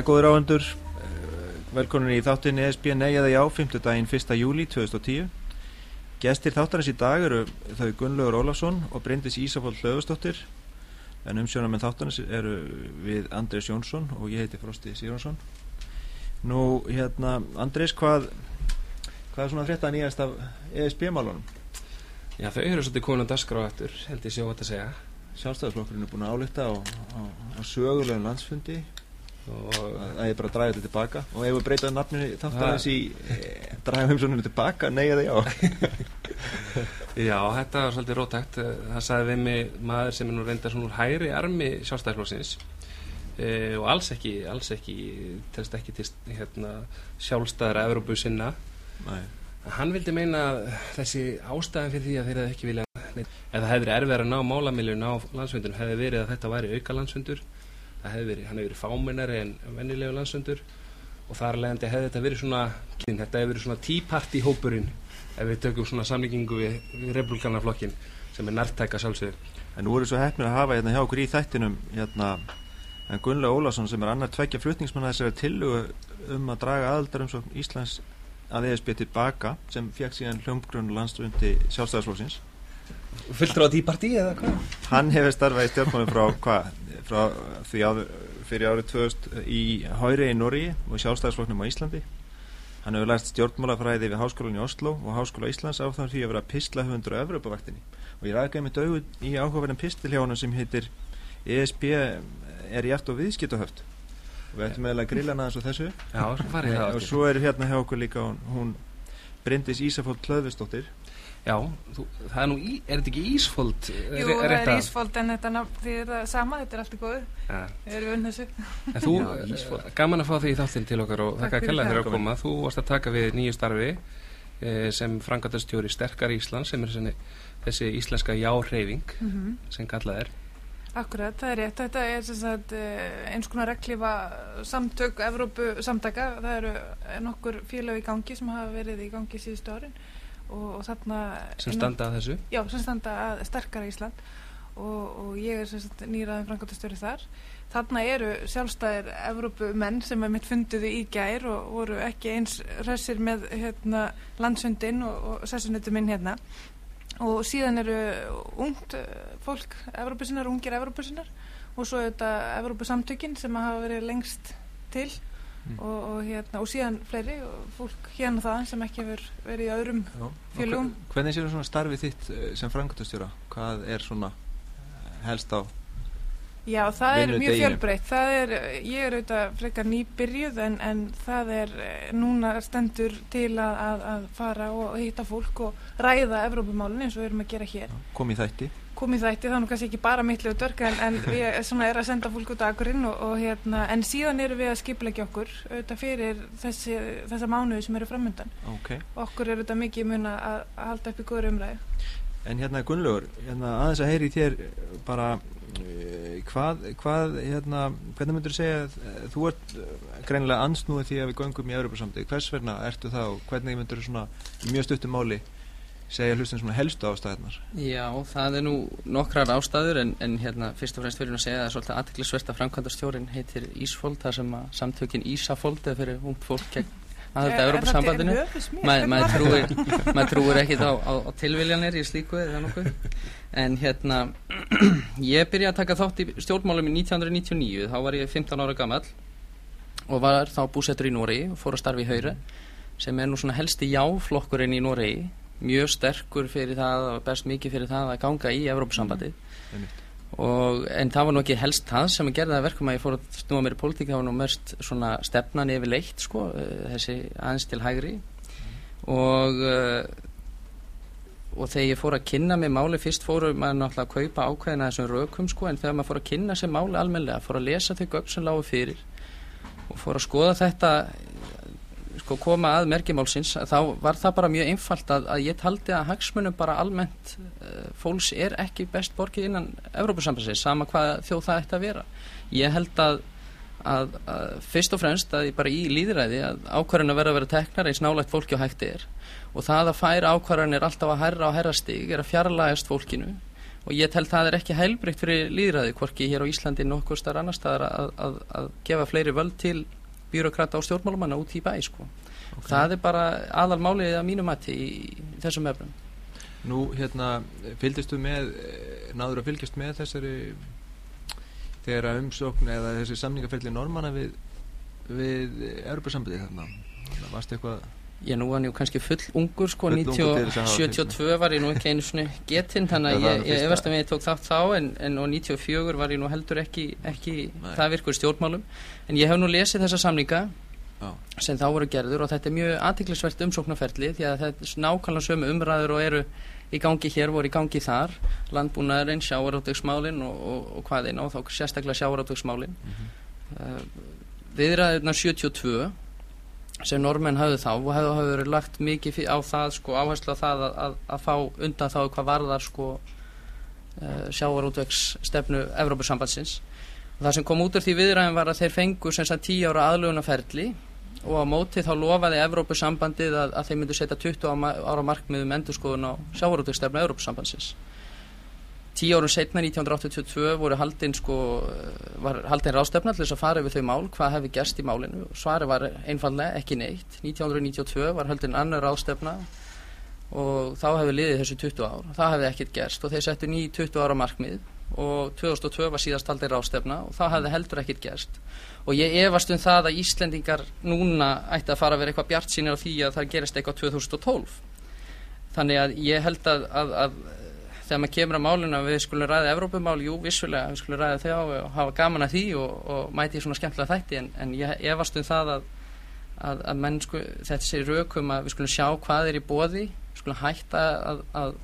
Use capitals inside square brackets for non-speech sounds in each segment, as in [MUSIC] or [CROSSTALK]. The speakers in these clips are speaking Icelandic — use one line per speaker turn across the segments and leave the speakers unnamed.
Það er góður áhendur, velkomin í þáttin ESB Neiaða já, 5. daginn 1. júli 2010. Gestir þáttarins í dag eru þau Gunnlaugur Ólafsson og Bryndis Ísafól Hlöfustóttir en umsjónar með þáttarins eru við Andrés Jónsson og ég heiti Frosti Síronsson. Nú, hérna, Andrés, hvað, hvað er svona frétta nýjast af ESB-málunum?
Já, þau eru svolítið komin á dasgrá eftir, held ég sjóa þetta að segja.
Sjálfstæðarflokkurinn er búin að álita á, á, á sögulegum landsfundi og það er bara að draga þetta tilbaka. Og ef við breytaðum nafninu þáttarins í e, draga heimsókninu tilbaka, nei eða já
Já, þetta var svolítið rótækt það sagði við mig maður sem er nú reynda svona úr hægri armi sjálfstæðarflóksins e, og alls ekki alls ekki, telst ekki til hérna, sjálfstæðara Evrópu sinna.
Nei.
hann vildi meina þessi ástæðan fyrir því að þeir hefði ekki vilja eða hefði erfið að ná málamiljun á landsfundunum hefði verið að þetta væri auka landsfundur það hefði verið, hann hefði verið fáminnari en vennilegu landsöndur og þar leðandi hefði þetta verið svona þetta hefði verið svona típarti hópurinn ef við tökum svona samlíkingu við, við republikanaflokkin sem er nærtæka sjálfsögur
En nú við svo hefnir að hafa hérna hjá okkur í þættinum hérna Gunnlega Ólásson sem er annar tveggja flutningsmann þessari tillugu um að draga aðaldar um svo Íslands að ESB tilbaka sem fekk síðan hljómgrunn landstundi sjálfstæðarslósins
Fulltrú á típarti eða hvað?
Hann hefur starfað í stjórnmálum frá hvað? Frá því áður, fyrir árið 2000 í Hári í Norri og sjálfstæðarsloknum á Íslandi. Hann hefur lært stjórnmálafræði við Háskólan í Oslo og Háskóla Íslands á þann því að vera pislahundur á Evropavaktinni. Og ég ræði með dögu í áhugaverðin pistil hjá hann sem heitir ESB er hjart og viðskiptahöft. Og við ættum meðal að grilla hann aðeins á þessu.
Já, svo farið það.
Og svo er hérna hjá okkur líka hún, hún Bryndis Ísafól Klöðvistóttir
Já, þú, það er nú, í, er þetta ekki Ísfold?
Jú, það er Ísfold en þetta er, því það er sama, þetta er allt í góðu. Ja. við erum unn þessu
En þú, Já, gaman að fá því í þáttinn til okkar og þakka að kella þér að koma. Þú varst að taka við nýju starfi eh, sem frangatastjóri Sterkar Ísland sem er þessi, þessi íslenska járreyfing mm -hmm. sem kallað er.
Akkurat, það er rétt, þetta er sagt, eins konar reglífa samtök Evrópu samtaka, það eru nokkur félag í gangi sem hafa verið í gangi síðustu árin og, og þarna
sem standa að þessu?
Já, sem standa að sterkara Ísland. Og, og ég er nýraðin frangatastjóri þar. Þarna eru sjálfstæðir Evrópumenn sem er mitt fundiði í gær og voru ekki eins ræsir með hérna, landsundin og, og sessunutu minn hérna. Og síðan eru ungt eh, fólk Evrópusinnar, ungir Evrópusinnar. Og svo er þetta Evrópusamtökin sem hafa verið lengst til mm. og, og, hérna, og síðan fleiri fólk hérna það sem ekki hefur verið í öðrum fjölum
Hvernig séu svona starfið þitt eh, sem frangotastjóra? Hvað er svona eh, helst á
Já, það er mjög fjölbreytt. Það er, ég er auðvitað frekar nýbyrjuð en, en það er eh, núna stendur til að, að, fara og hitta fólk og ræða Evrópumálun eins og við erum að gera hér.
Kom í þætti
komið þætti, það er nú kannski ekki bara mittlega dörk en, en við svona er að senda fólk út á akkurinn og, og hérna, en síðan eru við að skipleggja okkur auðvitað fyrir þessi, þessa mánuði sem eru framöndan
okay.
okkur eru auðvitað mikið mun að, að halda upp í góður umræðu.
En hérna Gunnlaugur, hérna, aðeins að heyri þér bara uh, hvað, hvað hérna, hvernig myndur þú segja uh, þú ert greinilega ansnúið því að við göngum í Európa-samtið, hvers verna ertu og hvernig myndur þú svona mjög stuttum máli segja hlustin svona helstu ástæðunar
Já, það er nú nokkrar ástæður en, en hérna fyrst og fremst fyrir að segja að það er svolítið aðtiklisvert að framkvæmdastjórin heitir Ísfold þar sem að samtökin Ísafold eða fyrir ung fólk gegn aðhalda Európa sambandinu maður trúir, mað trúir ekkit á, á, á tilviljanir í slíku eða nokkuð. En hérna [CLEARS THROAT] ég byrjaði að taka þátt í stjórnmálum í 1999 þá var ég 15 ára gammal og var þá búsettur í Nóri og fór að starfi í Haure sem er nú svona helsti jáflokkurinn í Nóri mjög sterkur fyrir það og best mikið fyrir það að ganga í Evrópusambandi mm. en það var nú ekki helst það sem að gera það verkum að ég fór að snúa mér í pólitík það var nú mörst svona stefnan yfir leitt sko, eh, þessi aðeins til hægri mm. og uh, og þegar ég fór að kynna mig máli fyrst fóru maður náttúrulega að kaupa ákveðina þessum rökum sko en þegar maður fór að kynna sig máli almenlega fór að lesa þau gögn sem lágu fyrir og fór að skoða þetta sko koma að merkimálsins þá var það bara mjög einfalt að, að ég taldi að hagsmunum bara almennt uh, fólks er ekki best borgið innan Evrópusambansins, sama hvað þjóð það ætti að vera. Ég held að, að, að fyrst og fremst að ég bara í líðræði að ákvarðan að vera að vera teknar eins nálægt fólki og hægt er og það að færa ákvarðan er alltaf að herra á herrastig er að fjarlægast fólkinu og ég tel það er ekki heilbrygt fyrir líðræði hvorki hér á Íslandi nokkur starf annar staðar að, að, að gefa fleiri völd til byråkrata og stjórnmálumanna út í bæ sko. okay. það er bara aðal málið að mínu mati í, þessum efnum
Nú hérna fylgdistu með náður að fylgjast með þessari þegar að umsókn eða þessi samningafelli normanna við við Europasambandið þarna varst eitthvað
Ég nú var njú kannski full ungur sko,
Full ungur til
90,
þess að hafa
72 var ég nú ekki einu svona getinn, þannig að ég,
nú
ég efast að ég tók þátt þá en, en á 94 var ég nú heldur ekki, ekki það virkur stjórnmálum. En ég hef nú lesið þessa samninga
Já.
sem þá voru gerður og þetta er mjög aðtiklisvert umsóknarferli því að þetta er nákvæmlega sömu umræður og eru í gangi hér, voru í gangi þar landbúnaðurinn, sjávaráttöksmálin og, og, og hvaðinn og þá sérstaklega sjávaráttöksmálin
Mhm.
uh, viðræðurnar 72 sem normenn hafðu þá og hefðu verið lagt mikið á það sko áherslu á það að, að, að fá undan þá hvað varðar sko uh, sjávarútvegs stefnu Evrópusambandsins. Og það sem kom út úr því viðræðin var að þeir fengu sem sagt 10 ára aðlugunaferli og á móti þá lofaði Evrópusambandið að, að þeir myndu setja 20 áma- ára markmiðum endurskoðun á sjávarútvegsstefnu Evrópusambandsins Tíu árum setna, 1982, voru haldin, sko, var haldin rástefna til þess að fara yfir þau mál, hvað hefði gerst í málinu. Svari var einfallega ekki neitt. 1992 var haldin annar rástefna og þá hefði liðið þessu 20 ár. Það hefði ekkert gerst og þeir settu ný 20 ára markmið og 2002 var síðast haldin rástefna og það hefði heldur ekkert gerst. Og ég efast um það að Íslendingar núna ætti að fara að vera eitthvað bjart sínir á því að það gerist eitthvað 2012. Þannig að ég held að, að, að þegar maður kemur að málinu að við skulum ræða Evrópumál, jú, vissulega, við skulum ræða þau og hafa gaman að því og, og mæti í svona skemmtilega þætti en, en ég efast um það að, að, að menn þetta sé rökum að við skulum sjá hvað er í bóði, við skulum hætta að, að,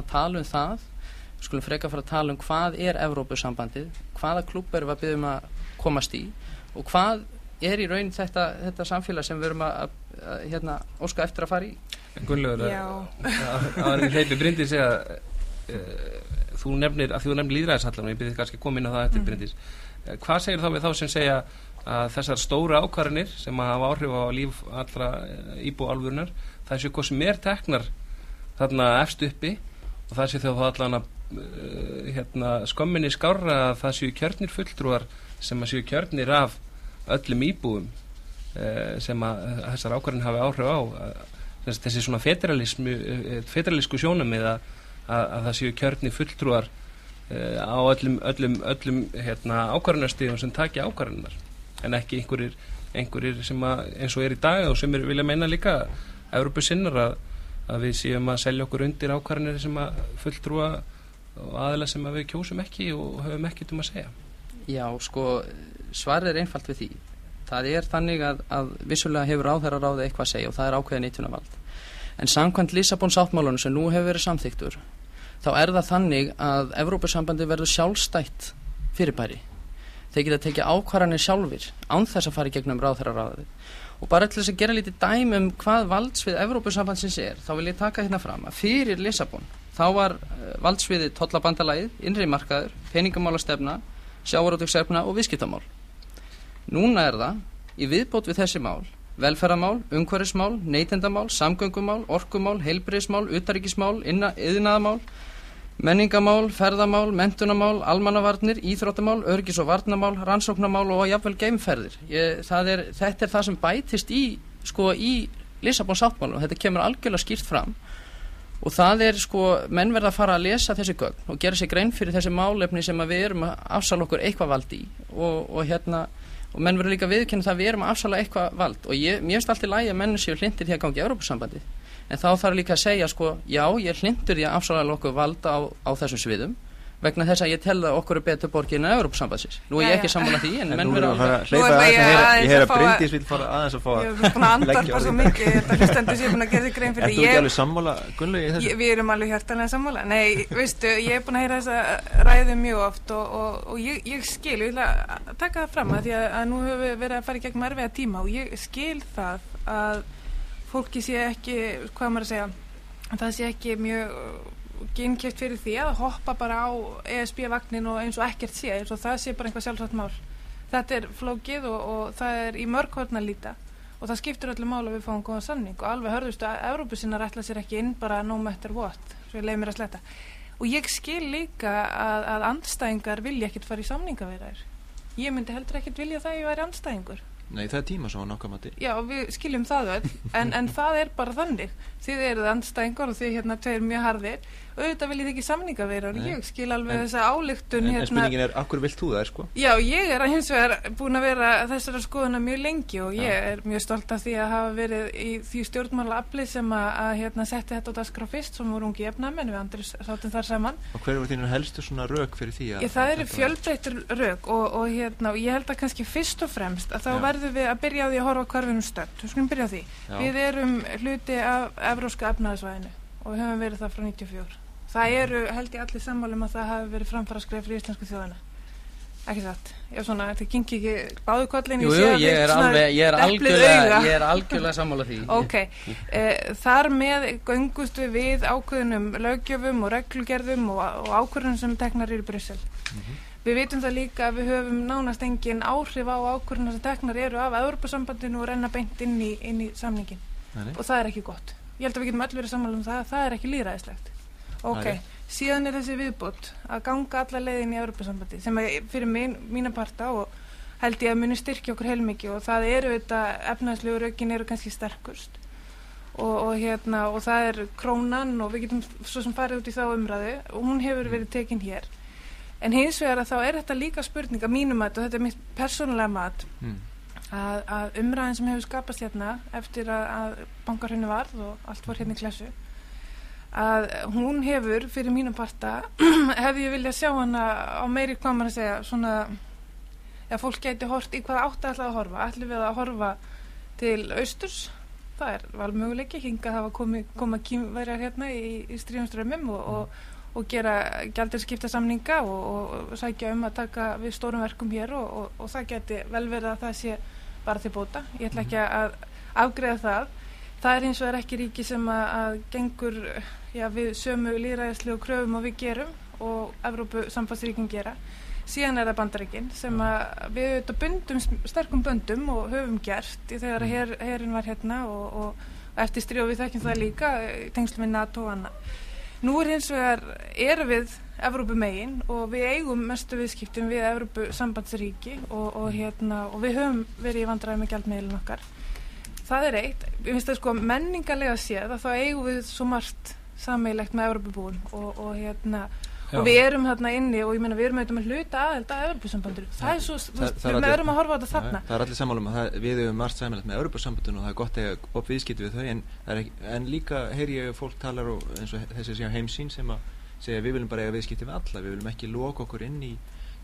að tala um það, við skulum freka fara að tala um hvað er Evrópusambandið, hvaða klúb erum við að byggjum að komast í og hvað er í raun þetta, þetta samfélag sem við erum að, að, að hérna, óska eftir að fara í.
Gunnlaugur, að er ekki hleypi brindi segja þú nefnir, að þú nefnir líðræðisallan og ég byrði kannski inn á það eftir
Mhm.
brindis uh, hvað segir þá við þá sem segja að þessar stóru ákvarðanir sem að hafa áhrif á líf allra íbú álfurunar það séu hvað sem er teknar þarna efst uppi og það sé þá allan að hérna, skömminni skárra að það séu kjörnir fulltrúar sem að séu kjörnir af öllum íbúum sem að þessar ákvarðin hafi áhrif á þessi, svona federalisku sjónum eða að, að það séu kjörni fulltrúar uh, á öllum, öllum, öllum hérna, ákvarðunarstíðum sem taki ákvarðunar en ekki einhverjir, einhverjir sem að, eins og er í dag og sem er, vilja meina líka Európu sinnar að, að við séum að selja okkur undir ákvarðanir sem að fulltrúa aðila sem að við kjósum ekki og höfum ekkert um að segja
Já, sko, svarið er einfalt við því. Það er þannig að, að vissulega hefur áþæra ráðið eitthvað að segja og það er ákveðin eittunavald. En samkvæmt Lissabon sáttmálunum sem nú hefur verið samþyktur, þá er það þannig að Evrópusambandi verður sjálfstætt fyrirbæri. Þeir geta tekið ákvarðanir sjálfur án þess að fara í gegnum ráðherra ráðið. Og bara til þess að gera lítið dæmi um hvað valdsvið Evrópusambandsins er, þá vil ég taka hérna fram að fyrir Lissabon, þá var uh, valdsviðið tollabandalagið, innri markaður, peningamálastefna, sjávarótöksefna og viðskiptamál. Núna er það, í viðbót við þessi mál, velferðamál, umhverfismál, neytendamál, samgöngumál, orkumál, heilbriðismál, utaríkismál, yðnaðamál, menningamál, ferðamál, mentunamál, almannavarnir, íþróttamál, örgis- og varnamál, rannsóknamál og jafnvel geimferðir. Ég, er, þetta er það sem bætist í, sko, í Lissabon sáttmálum þetta kemur algjörlega skýrt fram. Og það er sko, menn verða að fara að lesa þessi gögn og gera sér grein fyrir þessi málefni sem við erum að afsala okkur eitthvað vald í. Og, og hérna og menn verður líka viðkynna það að við erum að afsala eitthvað vald. Og ég, mér finnst alltaf lægi að menn séu hlindir því að gangi Európusambandi en þá þarf líka að segja sko, já, ég er hlindur því að afsala okkur vald á, á þessum sviðum vegna þess að ég tel að okkur er betur borgin en Európusambandsins. Nú er ég ekki
já.
sammála því en,
En
menn verður
að
alveg
að
Nú ætla ég
aðeins að heyra-
aðeins
ég heyra
að fá að-
Bryndís vil fara aðeins að fá
Ég
að
er búin að
leggja
andar bara svo mikið, ég held að hlustendur sé búin að gera sér grein
Er
fyrir
þú
því.
ekki
Ég-
alveg sammála Gunnlaugi í þessu?
Ég, við erum alveg hjartanlega sammála Nei, veistu, ég er búin að heyra þess að ræðu mjög oft og, og, og ég, ég skil, ég ætla að taka það fram að því að, að nú höfum við verið að fara í gegnum erfiða tíma og ég skil það að fólki sé ekki, hvað maður að segja að það sé ekki mjög gynkjöft fyrir því að hoppa bara á ESB-vagnin og eins og ekkert sé eins og það sé bara einhvað sjálfsagt mál. Þetta er flókið og, og það er í mörg horn að líta og það skiptur öllu mál að við fáum góðan samning. Og alveg hörðustu að Evrópusinnar ætla sér ekki inn bara no matter what svo ég leið mér að sletta. Og ég skil líka að, að andstæðingar vilja ekkert fara í samningaveiraðir ég myndi heldur ekkert vilja það að ég væri andstæðingur
Nei, það er tíma svo nokkað mati
Já, við skiljum það öll, en, en það er bara þannig. Þið eruð andstæðingar og þið hérna tveir mjög harðir. Auðvitað viljið þið ekki samningaveira,
Nei.
ég skil alveg
En-
þessa ályktun
En, en
hérna.
spurningin er, akkur vilt þú það, sko?
Já, ég er hins vegar búin að vera þessara skoðuna mjög lengi og ég
Já.
er mjög stolt af því að hafa verið í því stjórnmála afli sem að, að hérna, setti þetta á dagskrá fyrst sem voru ungi efnamenn við Andris sátum þar saman.
Og hver voru þínu helstu svona rök fyrir því
Ég, það eru
var-
fjölbreytur rauk og, og, hérna, og ég held að kannski fyrst og fremst að þá
Já.
verðum við að byrja á því að horfa hvar við erum stödd. Og höfum verið það frá 94. Það eru, held ég allir sammálum að það hafi verið framfara skref fyrir íslensku þjóðina. Ekki satt. Ég svona, þetta gengi ekki báðu kollin.
Jú, jú, ég er alveg, ég er algjörlega, ég er algjörlega sammála því. [LAUGHS]
Ok, eh, þar með göngust við ákveðnum löggjöfum og reglugerðum og, og ákveðunum sem teknar eru í Bryssel.
Mhm.
Við vitum það líka að við höfum nánast engin áhrif á ákveðunum sem teknar eru af Evropasambandinu og renna beint inn í, inn í samningin
nei.
og það er ekki gott. Ég held að við getum öll verið sammála um það, það er ekki líðræðislegt. Ok,
Nei.
síðan er þessi viðbót að ganga alla leiðin í Evropasambandi sem er fyrir mín, mína parta og held ég að muni styrkja okkur heilmikið og það eru þetta efnæðslegu rökin eru kannski sterkust og, og hérna og það er krónan og við getum svo sem farið út í þá umræðu og hún hefur verið tekin hér en hins vegar að þá er þetta líka spurning að mínum og þetta er mitt persónulega mat
Mm.
Að, að umræðin sem hefur skapast hérna eftir að, að bankarhunni varð og allt var hérna í klessu að hún hefur fyrir mínum parta [CLEARS THROAT] hefði ég viljað sjá hana á meiri hvað maður að segja svona að fólk gæti hort í hvað alltaf að horfa. Ætlum við að horfa til austurs? Það er valmöguleiki hingað hafa komið koma kýmverjar hérna í, í stríðumströmmum og, og, og gera gjaldir skipta samninga og, og, sækja um að taka við stórum verkum hér og það geti vel verið að það sé bara til bóta. Ég ætla ekki að afgreða það. Það er eins og er ekki ríki sem að, að gengur já, við sömu líðræðislegu kröfum og við gerum og Evrópu sambandsríkin gera. Síðan er það bandaríkin sem að við auðvitað bundum sterkum böndum og höfum gert í þegar her, herin var hérna og, og, og eftir stríð og við þekkjum það líka í tengslum við NATO og annað nú er hins vegar, erum við Evrópu megin og við eigum mestu viðskiptum við Evrópu sambandsríki og, og, hérna, og við höfum verið í vandræði með gjaldmiðlun okkar. Það er eitt, ég finnst það sko menningarlega séð að þá eigum við svo margt sameilegt með Evrópubúin og, og hérna og við erum þarna inni og ég meina við erum auðvitað með hluta aðeld að Evrópusambandur það er svo, við erum að horfa á þetta þarna.
Það er allir sammálum að við hefum margt sæmilegt með Europasambandinu og það er gott að upp viðskipti við þau en, en líka heyri ég að fólk talar og eins og þessi sé heimsýn sem að segja við viljum bara eiga viðskipti við alla við viljum ekki loka okkur inn í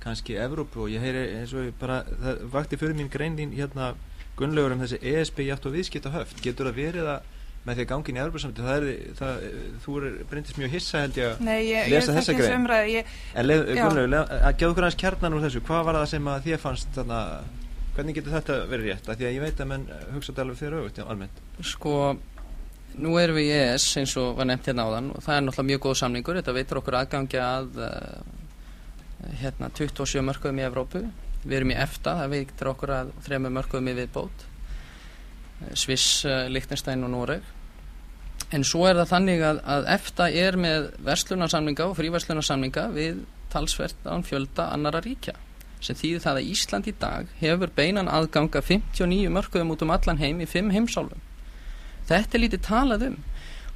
kannski Evrópu. Og ég heyri eins og ég bara það vakti fyrir mín grein þín hérna gunnlegur um þessi ESB játt og viðskipta höft getur það verið að með því að gangi inn í Europasambandinu það er, það, þú er breyndist mjög hissa held ég að
Nei, ég,
Lesa
ég
þessa grein.
umræði ég,
En leið. Gunnlaugur, að gefa okkur aðeins kjarnan úr þessu, hvað var það sem að þér fannst þarna, hvernig getur þetta verið rétt? Af því að ég veit að menn eh, hugsa þetta alveg fyrir auðvitað, almennt.
Sko, nú erum við í ES eins og var nefnt hérna áðan og það er náttúrulega mjög góð samningur, þetta veitur okkur aðgangi að uh, hérna 27 mörkuðum í Evrópu við erum í EFTA, það veitur okkur að þrema mörkuðum í viðbót Eh, Sviss, Liechtenstein og Noreg en svo er það þannig að, að EFTA er með verslunarsamninga og fríverslunarsamninga við talsvert án fjölda annara ríkja sem þýðir það að Ísland í dag hefur beinan aðganga 59 mörkuðum út um allan heim í 5 heimsálfum Þetta er lítið talað um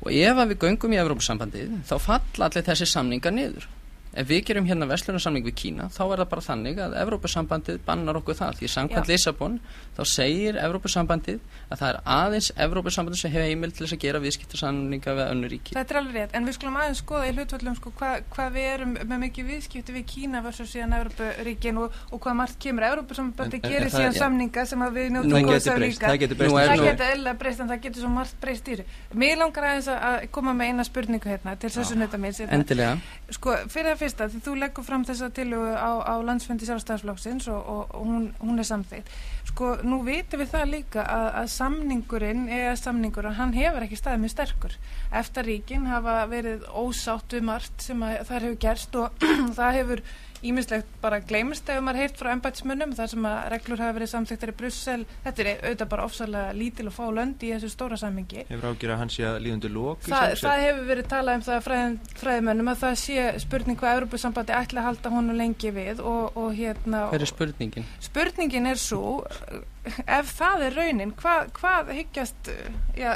og ef við göngum í Evrópusambandið þá falla allir þessi samningar niður. Ef við gerum hérna verslunarsamning við Kína þá er það bara þannig að Evrópusambandið bannar okkur það því samkvæmt. Lissabon þá segir Evrópusambandið að það er aðeins Evrópusambandið sem hefur heimil til þess að gera viðskiptarsamninga við önnur ríki.
þetta er alveg rétt en við skulum aðeins skoða í hlutvöldum sko, hvað hva við erum með mikið viðskipti við Kína versus síðan Evrópuríkin og, og hvað margt kemur Evrópusambandi
En- en-
gerir
en
síðan
ja.
samninga sem að við njóttum
Það
góðs
breyst,
líka
það getur breyst.
Fyrsta, því þú leggur fram þessa tilögu á, á landsfundi sjálfstæðisflokksins og, og, og hún, hún er samþýtt. Sko, nú vitum við það líka að, að samningurinn, eða samningurinn, hann hefur ekki staðið mjög sterkur. Eftir ríkin hafa verið ósátt við margt sem það hefur gerst og [CLEARS THROAT] það hefur ímislegt bara gleymist ef maður heyrt frá embætismönnum þar sem að reglur hafa verið samþyktar í Brussel. Þetta er auðvitað bara ofsalega lítil og fá lönd í þessu stóra samingi
Hefur ágjur að hann sé að líðundi lók
Þa, það hefur verið talað um það fræðin, fræðimönnum að það sé spurning hvað Európusambandi ætla að halda honum lengi við og, og hérna
Hver er spurningin?
Spurningin er svo ef það er raunin hvað, hvað hyggjast já,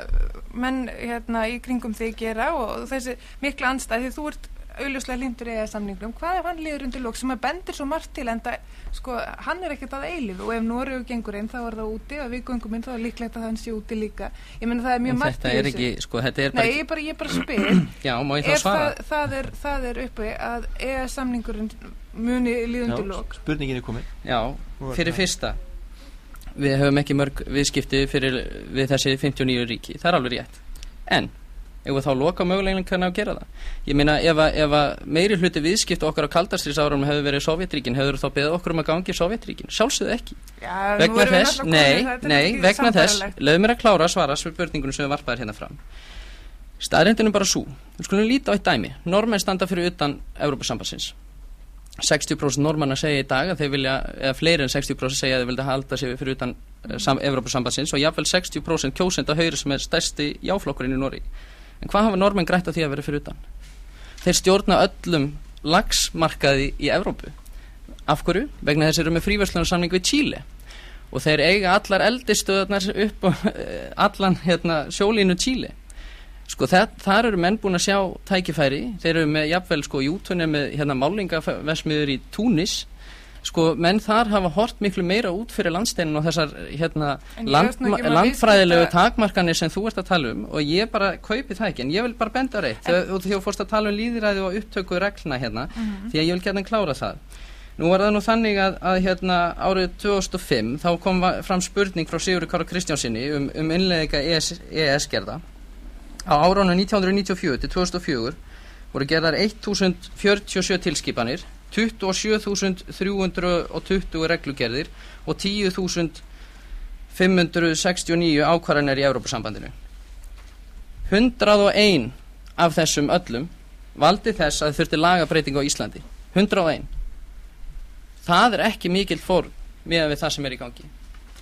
menn hérna í kringum þig gera og þessi mikla anstæð því þú ert auðvuslega lindur eða samningum, hvað ef hann liður undir lók sem að bendir svo margt til en það, sko, hann er ekkert að eilif og ef Noregu gengur inn þá er það úti. Og við gengum inn þá er líklegt að hann sé úti líka. Ég menna það er mjög margt
í þessu. sko,
Nei, ég bara, ég bara spyr. [CLEARS THROAT]
Já, má ég þá svara?
Það, það, er, það er uppi að eða samningurinn muni liður undir lók
Spurningin er komin.
Já, fyrir fyrsta. Við höfum ekki mörg viðskipti fyrir við þessi 59 ríki, það er alveg rétt. En við þá loka mögulegin kannar að gera það? Ég meina ef ef meiri hluti viðskipt okkar á kaldastriðsárum hefur verið Sovjetríkin hefur þá beðið okkur um að gangi Sovjetríkin sjálfsögðu ekki.
Já,
vegna þess, nei, nei, vegna þess lögum mér að klára að svara spurningunum sem við varpaðir hérna fram. Staðrindinu bara svo, við skulum líta á eitt dæmi. Normenn standa fyrir utan Európa-sambassins 60% normanna segja í dag að þeir vilja, eða fleiri en 60% segja að þeir vilja halda sig fyrir utan Európa-sambassins og jáfnveil 60% kjósenda hauri sem er stærsti jáflokkurinn í Nóri en hvað hafa normenn grætt að því að vera fyrir utan? Þeir stjórna öllum lagsmarkaði í Evrópu. Af hverju? vegna þess eru með fríverslunarsamning við Chile. Og þeir eiga allar eldistöðarnar upp og allan hérna, sjólínu Chile. Sko það, þar eru menn búin að sjá tækifæri. Þeir eru með jafnvel sko jútunni með hérna málingavesmiður í Túnis sko menn þar hafa hort miklu meira út fyrir landsteinin og þessar hérna land, landfræðilegu takmarkanir sem þú ert að tala um og ég bara kaupi það ekki. En ég vil bara benda reitt og þú fórst að tala um líðræði og upptöku regluna hérna mm -hmm. því að ég vil geta klára það. Nú var það nú þannig að, að hérna árið 2005 þá kom fram spurning frá Sigur Kára Kristjánsinni um, um innlega ES, ES gerða. Á áránu 1994 til 2004 voru gerðar 1047 tilskipanir 27.320 reglugerðir og 10.569 ákvarðanir í Európa-sambandinu. 101 af þessum öllum valdi þess að þurfti lagabreiting á Íslandi. 101. Það er ekki mikill fórn með það sem er í gangi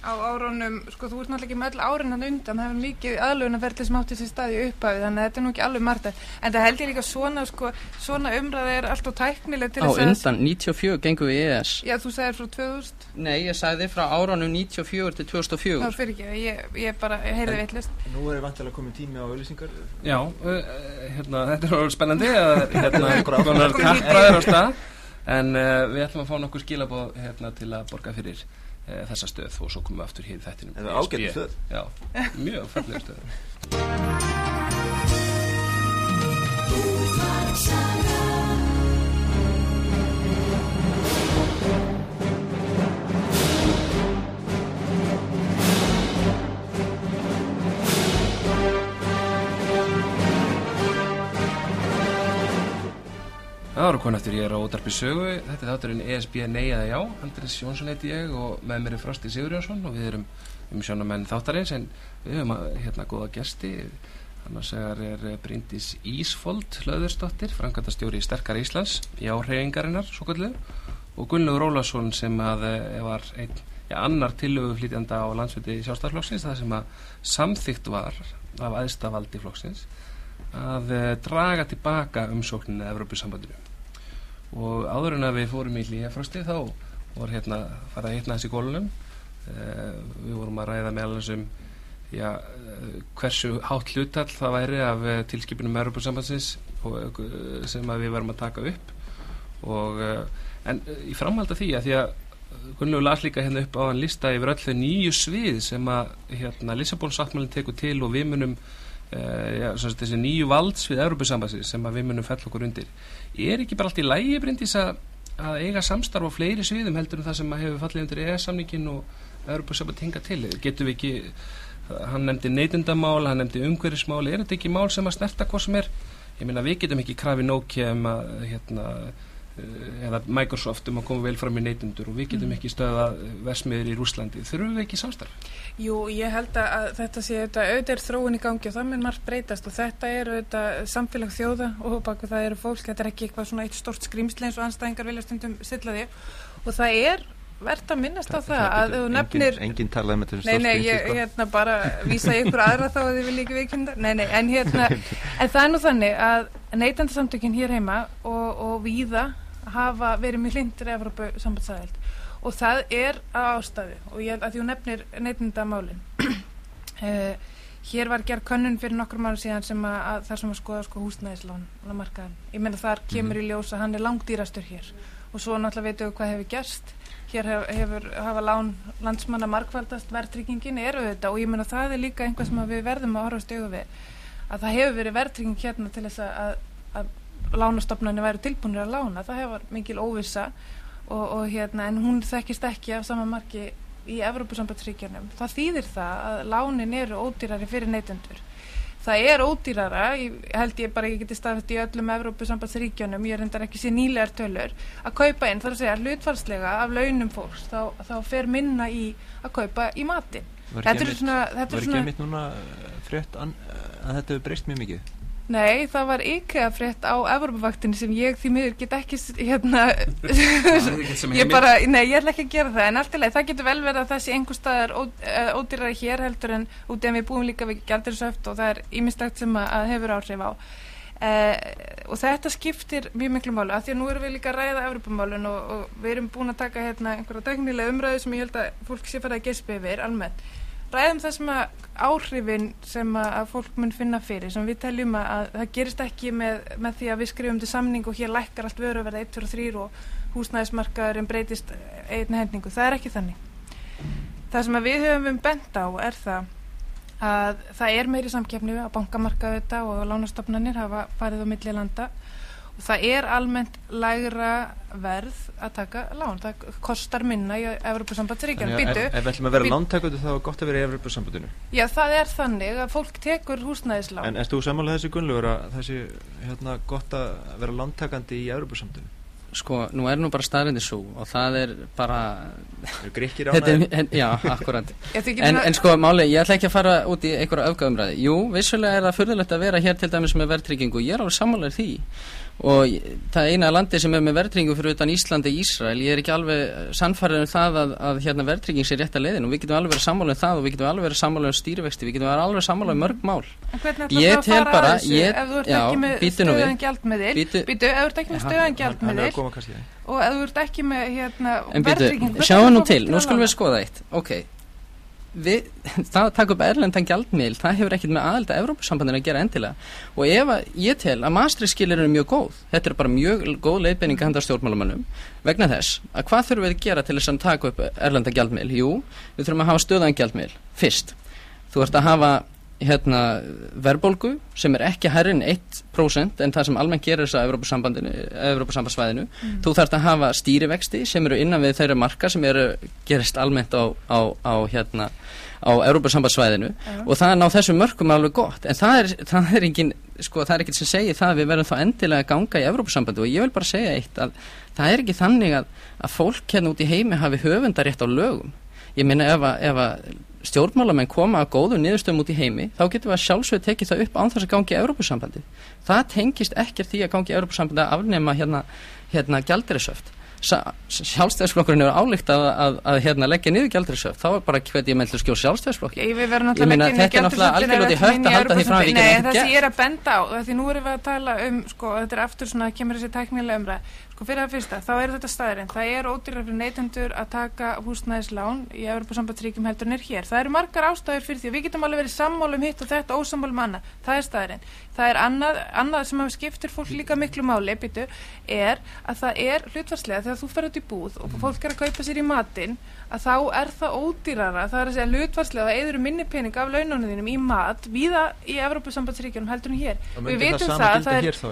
á árunum, sko þú ert náttúrulega ekki með öll árun hann undan, það hefur mikið aðlögunarferðli sem átti sér staði upphafi, þannig að þetta er nú ekki alveg margt. En það held ég líka svona, sko svona umræði er alltaf tæknileg til
þess að Á undan, 94 gengum við í ES
Já, þú sagðið frá 2000
Nei, ég sagði frá árunum 94 til 2004
Það fyrir ekki, ég, ég bara heyrði veitlist
Nú er vantilega komið tími á auðlýsingar
Já, uh, hérna, þetta er spennandi [LAUGHS] hérna, En uh, við ætlum að fá nokkuð skilabóð hérna, til að borga fyrir. e, þessa stöð og svo komum við aftur hér í þettinum
Það er ágættu stöð.
Já, mjög fallega stöð [LAUGHS] Eru konar eftir ég er á ódarpi sögu, þetta er þátturinn ESB Nei eða Já, Andris Jónsson heiti ég og með mér er Frosti Sigur Jónsson og við erum um sjónamenn þáttarins en við höfum hérna góða gesti, annars er Bryndis Ísfold hlöðursdóttir, frangatastjóri í Sterkar Íslands, í áhreyfingarinnar svo kvöldu og Gunnlaugur Rólasson sem að eh, var einn, já, annar tillögu flytjanda á landsviti sjálfstæðarflokksins það sem að samþygt var af aðstavaldi flokksins að draga tilbaka umsókninu að Evrópusambandinu og áður en að við fórum í hlýjafrösti þá voru hérna farað að hitna þessi gólunum uh, við vorum að ræða með alveg sem já, uh, hversu hátt hlutall það væri af tilskipunum Evrópusambandsins sem við varum að taka upp. Og en í framhald af því að því að Gunnlegu las líka hérna upp á hann lista yfir öll þau nýju svið sem að hérna Lissabon-sáttmælinn tekur til og við munum Uh, já, þessi nýju valds við Európa-sambandsi sem við munum fell okkur undir er ekki bara allt í lægi brindis að, að eiga samstarf á fleiri sviðum heldur en það sem hefur fallið undir ES-samningin og Európa-samband hinga til? Getur við ekki, hann nefndi neytundamál, hann nefndi umhverfismál er þetta ekki mál sem að snerta hvað sem er? Ég meina við getum ekki krafi nókja um að hérna, eh, eða Microsoft um að koma vel fram í neytundur og við getum
Mm.
ekki stöða versmiður í Rúslandi þurfum við ekki samstarf?
Jú, ég held að þetta sé auðvitað, auðvitað er þróun í gangi og það mun margt breytast og þetta er auðvitað samfélag þjóða og baka það eru fólk, þetta er ekki eitthvað svona eitt stort skrýmsli eins og anstæðingar vilja stundum stilla því. Og það er verðt að minnast á það að ef þú nefnir
engin, engin talaði með þessu
Nei, nei,
stórskrímsli,
ég
sko.
hérna bara vísa ykkur [LAUGHS] aðra þá að þið vil ekki veikunda Nei, nei, en hérna en það er nú þannig að neytandasamtökin hér heima og, og víða hafa verið mjög hlindir Evropu sambandsaðild og það er að ástæðu og ég held að þú nefnir neytandamálin uh, [CLEARS THROAT] Hér var gerð könnun fyrir nokkur mánu síðan sem að, að það sem að skoða sko húsnæðislán. Ég meina þar kemur í ljós að hann er langdýrastur hér. Og svo náttúrulega veitum við hvað hefur gerst. Hér hef, hefur hafa lán landsmanna markvaldast verðtryggingin eru þetta og ég meina það er líka einhvað sem við verðum að horfa stögu við. Að það hefur verið verðtrygging hérna til þess að, að lánastofnarnir væri tilbúinir að lána. Það hefur mikil óvissa og, og hérna en hún þekkist ekki af sama marki í Evrópusambandsríkjunum. Það þýðir það að lánin eru ódýrari fyrir neytendur. Það er ódýrara, ég held ég bara ég geti staðfætt í öllum Evrópusambandsríkjunum ég er endar ekki sér nýlegar tölur að kaupa inn, þar að segja hlutfarslega af launum fólks, þá, þá fer minna í að kaupa í matin
Var ekki ekki
svona
einmitt núna eh, frétt an, að þetta hefur breyst mjög mikið
Nei, það var IKEA frétt á Evropavaktinni sem ég því miður get ekki hérna, ég [LAUGHS] bara, nei, ég ætla ekki að gera það en allt í leið, það getur vel verið að sé einhver staðar ó, uh, ódýrari hér heldur en út en við búum líka við gældirisöft og það er ímislegt sem að, hefur áhrif á. Uh, og þetta skiptir mjög miklu málu, af því að nú erum við líka að ræða Evropamálun og, og við erum búin að taka hérna einhverja teknilega umræðu sem ég held að fólk sé farið að gespa yfir almennt ræðum það sem að áhrifin sem að, fólk mun finna fyrir sem við teljum að, að það gerist ekki með, með því að við skrifum til samning og hér lækkar allt vöru að verða 1, 2 og 3 og húsnæðismarkaðurinn breytist einn hendingu, það er ekki þannig. Það sem við höfum bent á er það að það er meiri samkeppni á bankamarkaðu þetta og lánastofnanir hafa farið á milli landa og það er almennt lægra verð að taka lán. Það kostar minna í býtu
ef, ef við ætlum að vera lántakundu þá er gott að vera í Evropasambandinu
Já, það er þannig að fólk tekur húsnæðislán.
En erst þú sammála þessi gunnlugur að þessi hérna, gott að vera lántakandi í Evropasambandinu?
Sko, nú er nú bara staðrindi svo og það er bara
ánægðir?
er, en, Já, akkurat [LAUGHS] en, en sko, máli, ég ætla ekki að fara út í einhverja öfgaumræði Jú, vissulega er það furðulegt að vera hér til dæmis með verðtryggingu. Ég er alveg sammálaður því og það eina landi sem er með verðtryggingu fyrir utan Íslandi Ísrael. Ég er ekki alveg sannfærið um það að, að hérna verðtrygging sé rétt að leiðin. Og við getum alveg verið sammála um það og við getum alveg verið sammála um stýrivexti. Við getum alveg sammála um mörg mál. Ég tel bara- ég-
ef þú ert
já,
ekki með stöðan gjaldmiðil? Býtu, ef þú ert ekki með stöðan gjaldmiðil og ef þú ert ekki með hérna, hvernig
sjáum nú til, nú skulum við skoða eitt. Ok, við, það að taka upp erlendan gjaldmiðl, það hefur ekkert með aðelda Evrópusambandinu að gera endilega og ef að ég tel að maastriskilir eru mjög góð þetta er bara mjög góð leiðbeining að handa stjórnmálamannum vegna þess að hvað þurfum við að gera til þess að taka upp erlenda gjaldmiðl? Jú, við þurfum að hafa stöðan gjaldmiðl fyrst, þú ert að hafa hérna verðbólgu sem er ekki hærri en 1% en það sem almennt gerir þess að Evrópusambandsvæðinu.
Mm.
þú þarft að hafa stýrivexti sem eru innan við þeirra marka sem eru gerist almennt á, á, á hérna á Evrópusambandsvæðinu.
Já.
og það er ná þessum mörkum alveg gott. En það er, það er engin sko það er ekkert sem segir það að við verðum þá endilega að ganga í Evrópusambandi og ég vil bara segja eitt að það er ekki þannig að, að fólk hérna út í heimi hafi höfundarétt á lögum. Ég minna ef að, ef að stjórnmálamenn koma að góðu niðurstöðum út í heimi þá getum við að sjálfsög tekið það upp án þess að gangi í Evrópusambandi það tengist ekkert því að gangi í Evrópusambandi að afnema hérna, hérna gjaldirisöft sjálfstæðisflokkurinn hefur álíkt að, að, að hérna, leggja niður gjaldirisöft þá er bara hvet ég með til skjóð sjálfstæðisflokki
Ég,
meina, þetta er náttúrulega í hött að halda því fram að við getum
það sem ég er að benda á því nú erum við að tala um, sko, þetta er aftur svona kemur þessi tæknilega umræð sko, fyrir það fyrsta, þá er þetta staðurinn það er ódýrar fyrir neytendur að taka húsnæðislán í Evropasambandsríkjum heldur en er hér. Það eru margar ástæður fyrir því. Við getum alveg verið sammála um hitt og þetta ósammála um annað. Það er staðurinn, það er annað, annað sem að skiptir fólk líka miklu máli, býtu, er að það er hlutvarslega, þegar þú ferð út í búð og fólk er að kaupa sér í matinn að þá er það ódýrara það er að segja hlutvarslega að eður minni pening af laununum þínum í mat víða í Evrópusambandsríkjunum heldur en hér.
Og
við
það
vitum það,
gilda
það er,
þá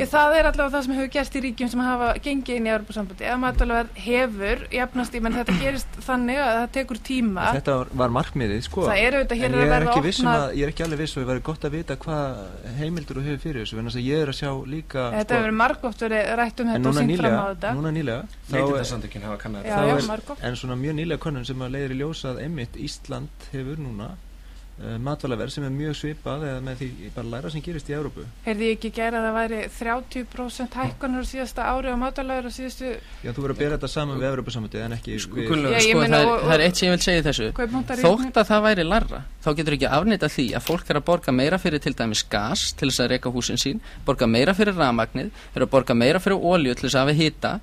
ég, það er allavega það sem hefur gerst í ríkjum sem hafa gengið inn í Evrópusambandi ef matvælaverð hefur jafnast í menn þetta gerist þannig að það tekur tíma.
Þetta var, markmiðið sko.
Það er auðvitað hér að
er,
verða
um
opnað
að, ég er ekki alveg viss og ég væri gott að vita hvað heimildur þú hefur fyrir þessu vegna þess að ég er að sjá líka
þetta hefur margótt verið rætt um
en
þetta og
núna
sínt fram á
nýlega,
þetta
núna nýlega þá,
hafa kannar
já,
þá
já,
er- en svona mjög nýlega könnun sem að leiðir í ljós að einmitt Ísland hefur núna matvælaverð sem er mjög svipað eða með því bara læra sem gerist í Európu
heyrði ég ekki gera að það væri 30% hækkanur á síðasta ári og matvælaverð á síðastu
Já, þú verður að bera þetta saman við Európa-samöndi en ekki
Sko,
við
ég
sko,
meina,
það, er,
og-
það er eitt sem ég vil segja þessu. Þótt að það væri larra, þá getur ekki afnýta því að fólk er að borga meira fyrir til dæmis gas til þess að reyka húsin sín, borga meira fyrir rafmagnið, er að borga meira fyrir ólju til þess að hafa hita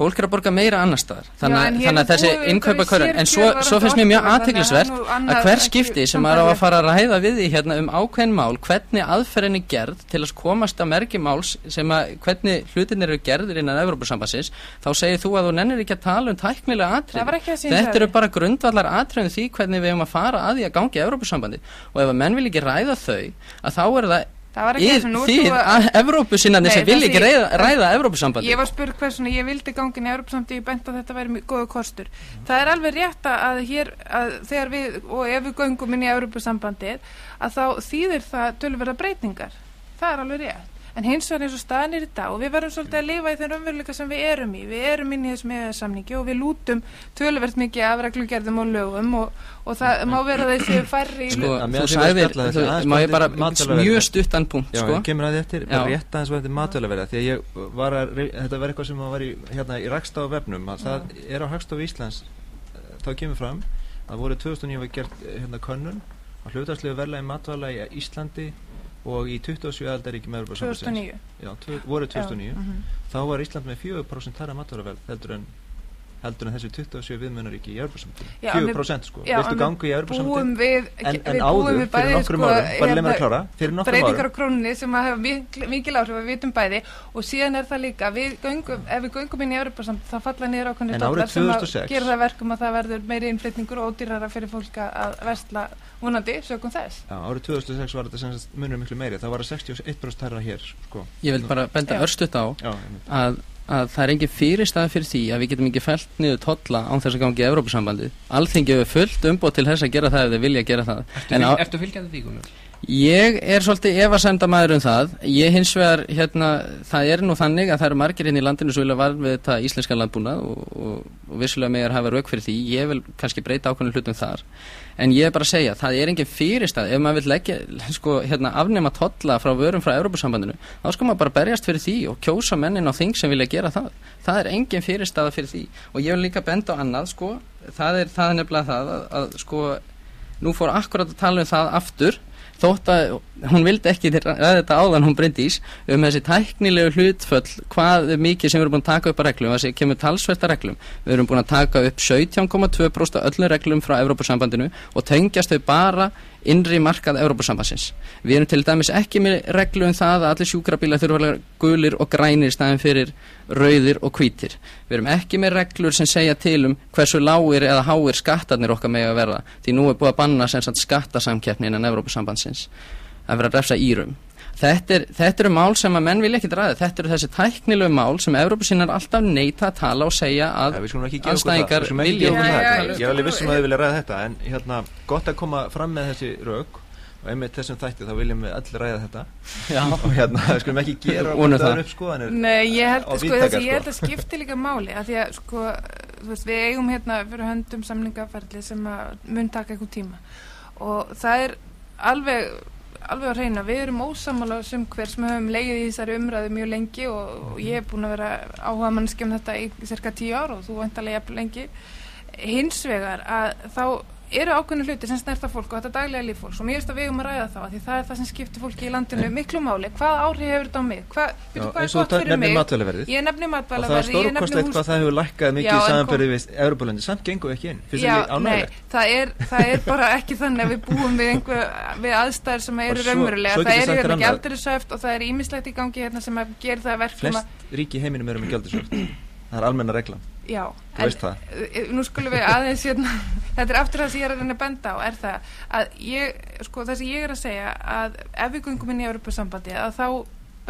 fólk er að borga meira annar staðar. Þannig, þannig að þessi innkaupa
við
en svo, svo finnst mér mjög aðteglisvert
að
hver skipti sem maður á að fara að ræða við því hérna um ákveðin mál hvernig aðferðin er gerð til að komast að merki máls sem að hvernig hlutin eru gerðir innan Evrópusambansins þá segir þú að þú nennir ekki að tala um tæknilega atrið Þetta eru bara grundvallar atriðum því hvernig við hefum að fara að því að gangi Evrópusambandi og ef að menn vil ekki ræða þau að þá er það
ert
þið
að-
Evrópusinnarnir sem vil ekki ræða, ræða Evrópusambandi
Ég var spurð hversuna ég vildi gangin í Europsamti ég bent að þetta væri góðu kostur. Það er alveg rétt að hér að þegar við, og ef við göngum inn í Europasambandið, að þá þýðir það tölverða breytingar. Það er alveg rétt en hins vegar eins og staðan er í dag og við verðum svolítið að lifa í þeim raunveruleika sem við erum í við erum inn í þessum eða og við lútum tölvert mikið af reglugerðum og lögum og, og það má vera að þessi færri í
Sko,
Að
þú
aðeins
má ég bara
matvælaverðið.
mjög stuttan punkt
Já,
sko.
ég kemur að því eftir, bara
Já.
rétt aðeins var þetta matvælaverða því að ég var að, þetta var eitthvað sem var í, hérna, í raksta á vefnum að það er á Hagstofu Íslands eh, þá kemur fram að voru 2009 var gert eh, hérna könnun á hlutarslega verðlega matvæla í Íslandi og í 27 aldaríkjum með
2009
Já, tvö, voru 2009
Já, mhm.
þá var Ísland með 4% þarra matvælaverð heldur en heldur en þessi 27 viðmunaríki í
við-
4% sko,
Já,
viltu
en
ganga í
við,
en,
við
en áður,
við
fyrir
bæði,
nokkrum
sko,
árum. Bara
hérna,
að klára, fyrir nokkrum
breytingar
árum
á krónni sem að hafa mikil, mikil áhrif að við vitum bæði og síðan er það líka við göngum, ef við göngum inn í Europasamt þá falla niður
árið
dollar sem að
2006
gera það verkum að það verður meiri innflytningur og ódýrara fyrir fólk að versla vonandi sögum þess.
Já, árið 2006 var þetta sem munur miklu meiri. Það var að 61% herra hér sko.
Ég vil bara benda
Já.
örstutt á
Já,
að, að það er engin fyrirstæði fyrir því að við getum ekki fælt niður tolla án þess að gangi í Evrópusambandið. Alþingi hefur fullt umbót til þess að gera það ef þið vilja gera það. En á-
Ertu fylgjandi því, Gunnar?
Ég er svolítið efasendamaður um það. Ég hins vegar, hérna, það er nú þannig að það eru margir hérna í landinu sem vilja varð við þetta íslenska landbúnað og, og, og vissulega megar hafa rauk fyrir því. Ég vil kannski breyta ákveðinu hlutum þar En ég er bara að segja, það er engin fyrirstað Ef maður vil leggja, sko, hérna, afnema tolla frá vörum frá Evrópusambandinu Þá skal maður bara berjast fyrir því og kjósa mennin á þing sem vilja gera það. Það er engin fyrirstaða fyrir því. Og ég vil líka benda á annað, sko. Það er, það er nefnilega það að, að sko, nú fór akkurat að tala um það aftur þótt að hún vildi ekki ræða þetta áðan hún Bryndís um þessi tæknilegu hlutföll hvað mikið sem við erum búin að taka upp að reglum þessi kemur talsverta reglum. Við erum búin að taka upp 17,2% af öllum reglum frá Evrópusambandinu og tengjast þau bara innri markað Evrópusambansins við erum til dæmis ekki með reglu um það að allir sjúkrabílar þurfa að vera gulir og grænir staðin fyrir rauðir og hvítir. Við erum ekki með reglur sem segja til um hversu lágir eða háir skattarnir okkar með að verða því nú er búið að banna skattasamkeppni innan Evrópusambandsins. Að vera að refsa írum þetta, er, þetta eru mál sem að menn vilja ekki ræða þetta eru þessi tæknilegu mál sem Evrópusinnar alltaf neita að tala og segja að
Ja, við skulum ekki gefa okkur það,
andstæðingar
við skulum ekki
vilja
það. Ég er alveg vissum að þið vilja ræða þetta en hérna, gott að koma fram með þessi rauk og einmitt þessum þætti þá viljum við allir ræða þetta
Já. [LAUGHS]
og hérna, við skulum ekki gera okkur
það.
upp skoðanir
Nei, ég held, sko, þessi, ég held
sko.
að skipti líka máli að því að, sko, þú veist, við eigum hérna fyrir höndum samningaferli sem að mun taka eitthvað tíma og það er alveg alveg að reyna, við erum ósamála sem hver sem höfum leið í þessari umræðu mjög lengi og, og ég er búin að vera áhuga mannski um þetta í cirka tíu ár og þú vantarlega lengi. Hins vegar að þá eru ákveðinu hluti sem snerta fólk og þetta daglega líf fólks. Og mér finnst að við um að ræða þá því það er það sem skiptir fólki í landinu miklu máli. Hvað áhrif hefur þetta á mig? Hvað,
Já, eins og
fyrir
nefnir
mig?
matvælaverðið.
Ég nefni
og það er stórkostlegt
hús
hvað það hefur lækkað mikið
Já,
í
en
samanbyrði við Európa-löndi samt gengum við ekki inn
Já, nei, það er, það er bara ekki þannig að við búum við, einhver, við aðstæður sem eru raunverulega. það er
sagt
hérna gjaldurisöft og það er ímislegt í gangi hérna sem gera það
eru gjaldursöft það er almenna regla
Já,
Þú veist það.
eh, nú skulum við aðeins hérna, [LAUGHS] þetta er aftur það sem ég er að reyna að benda á er það að ég, sko það sem ég er að segja að ef við gungum inn í Europasambandi að þá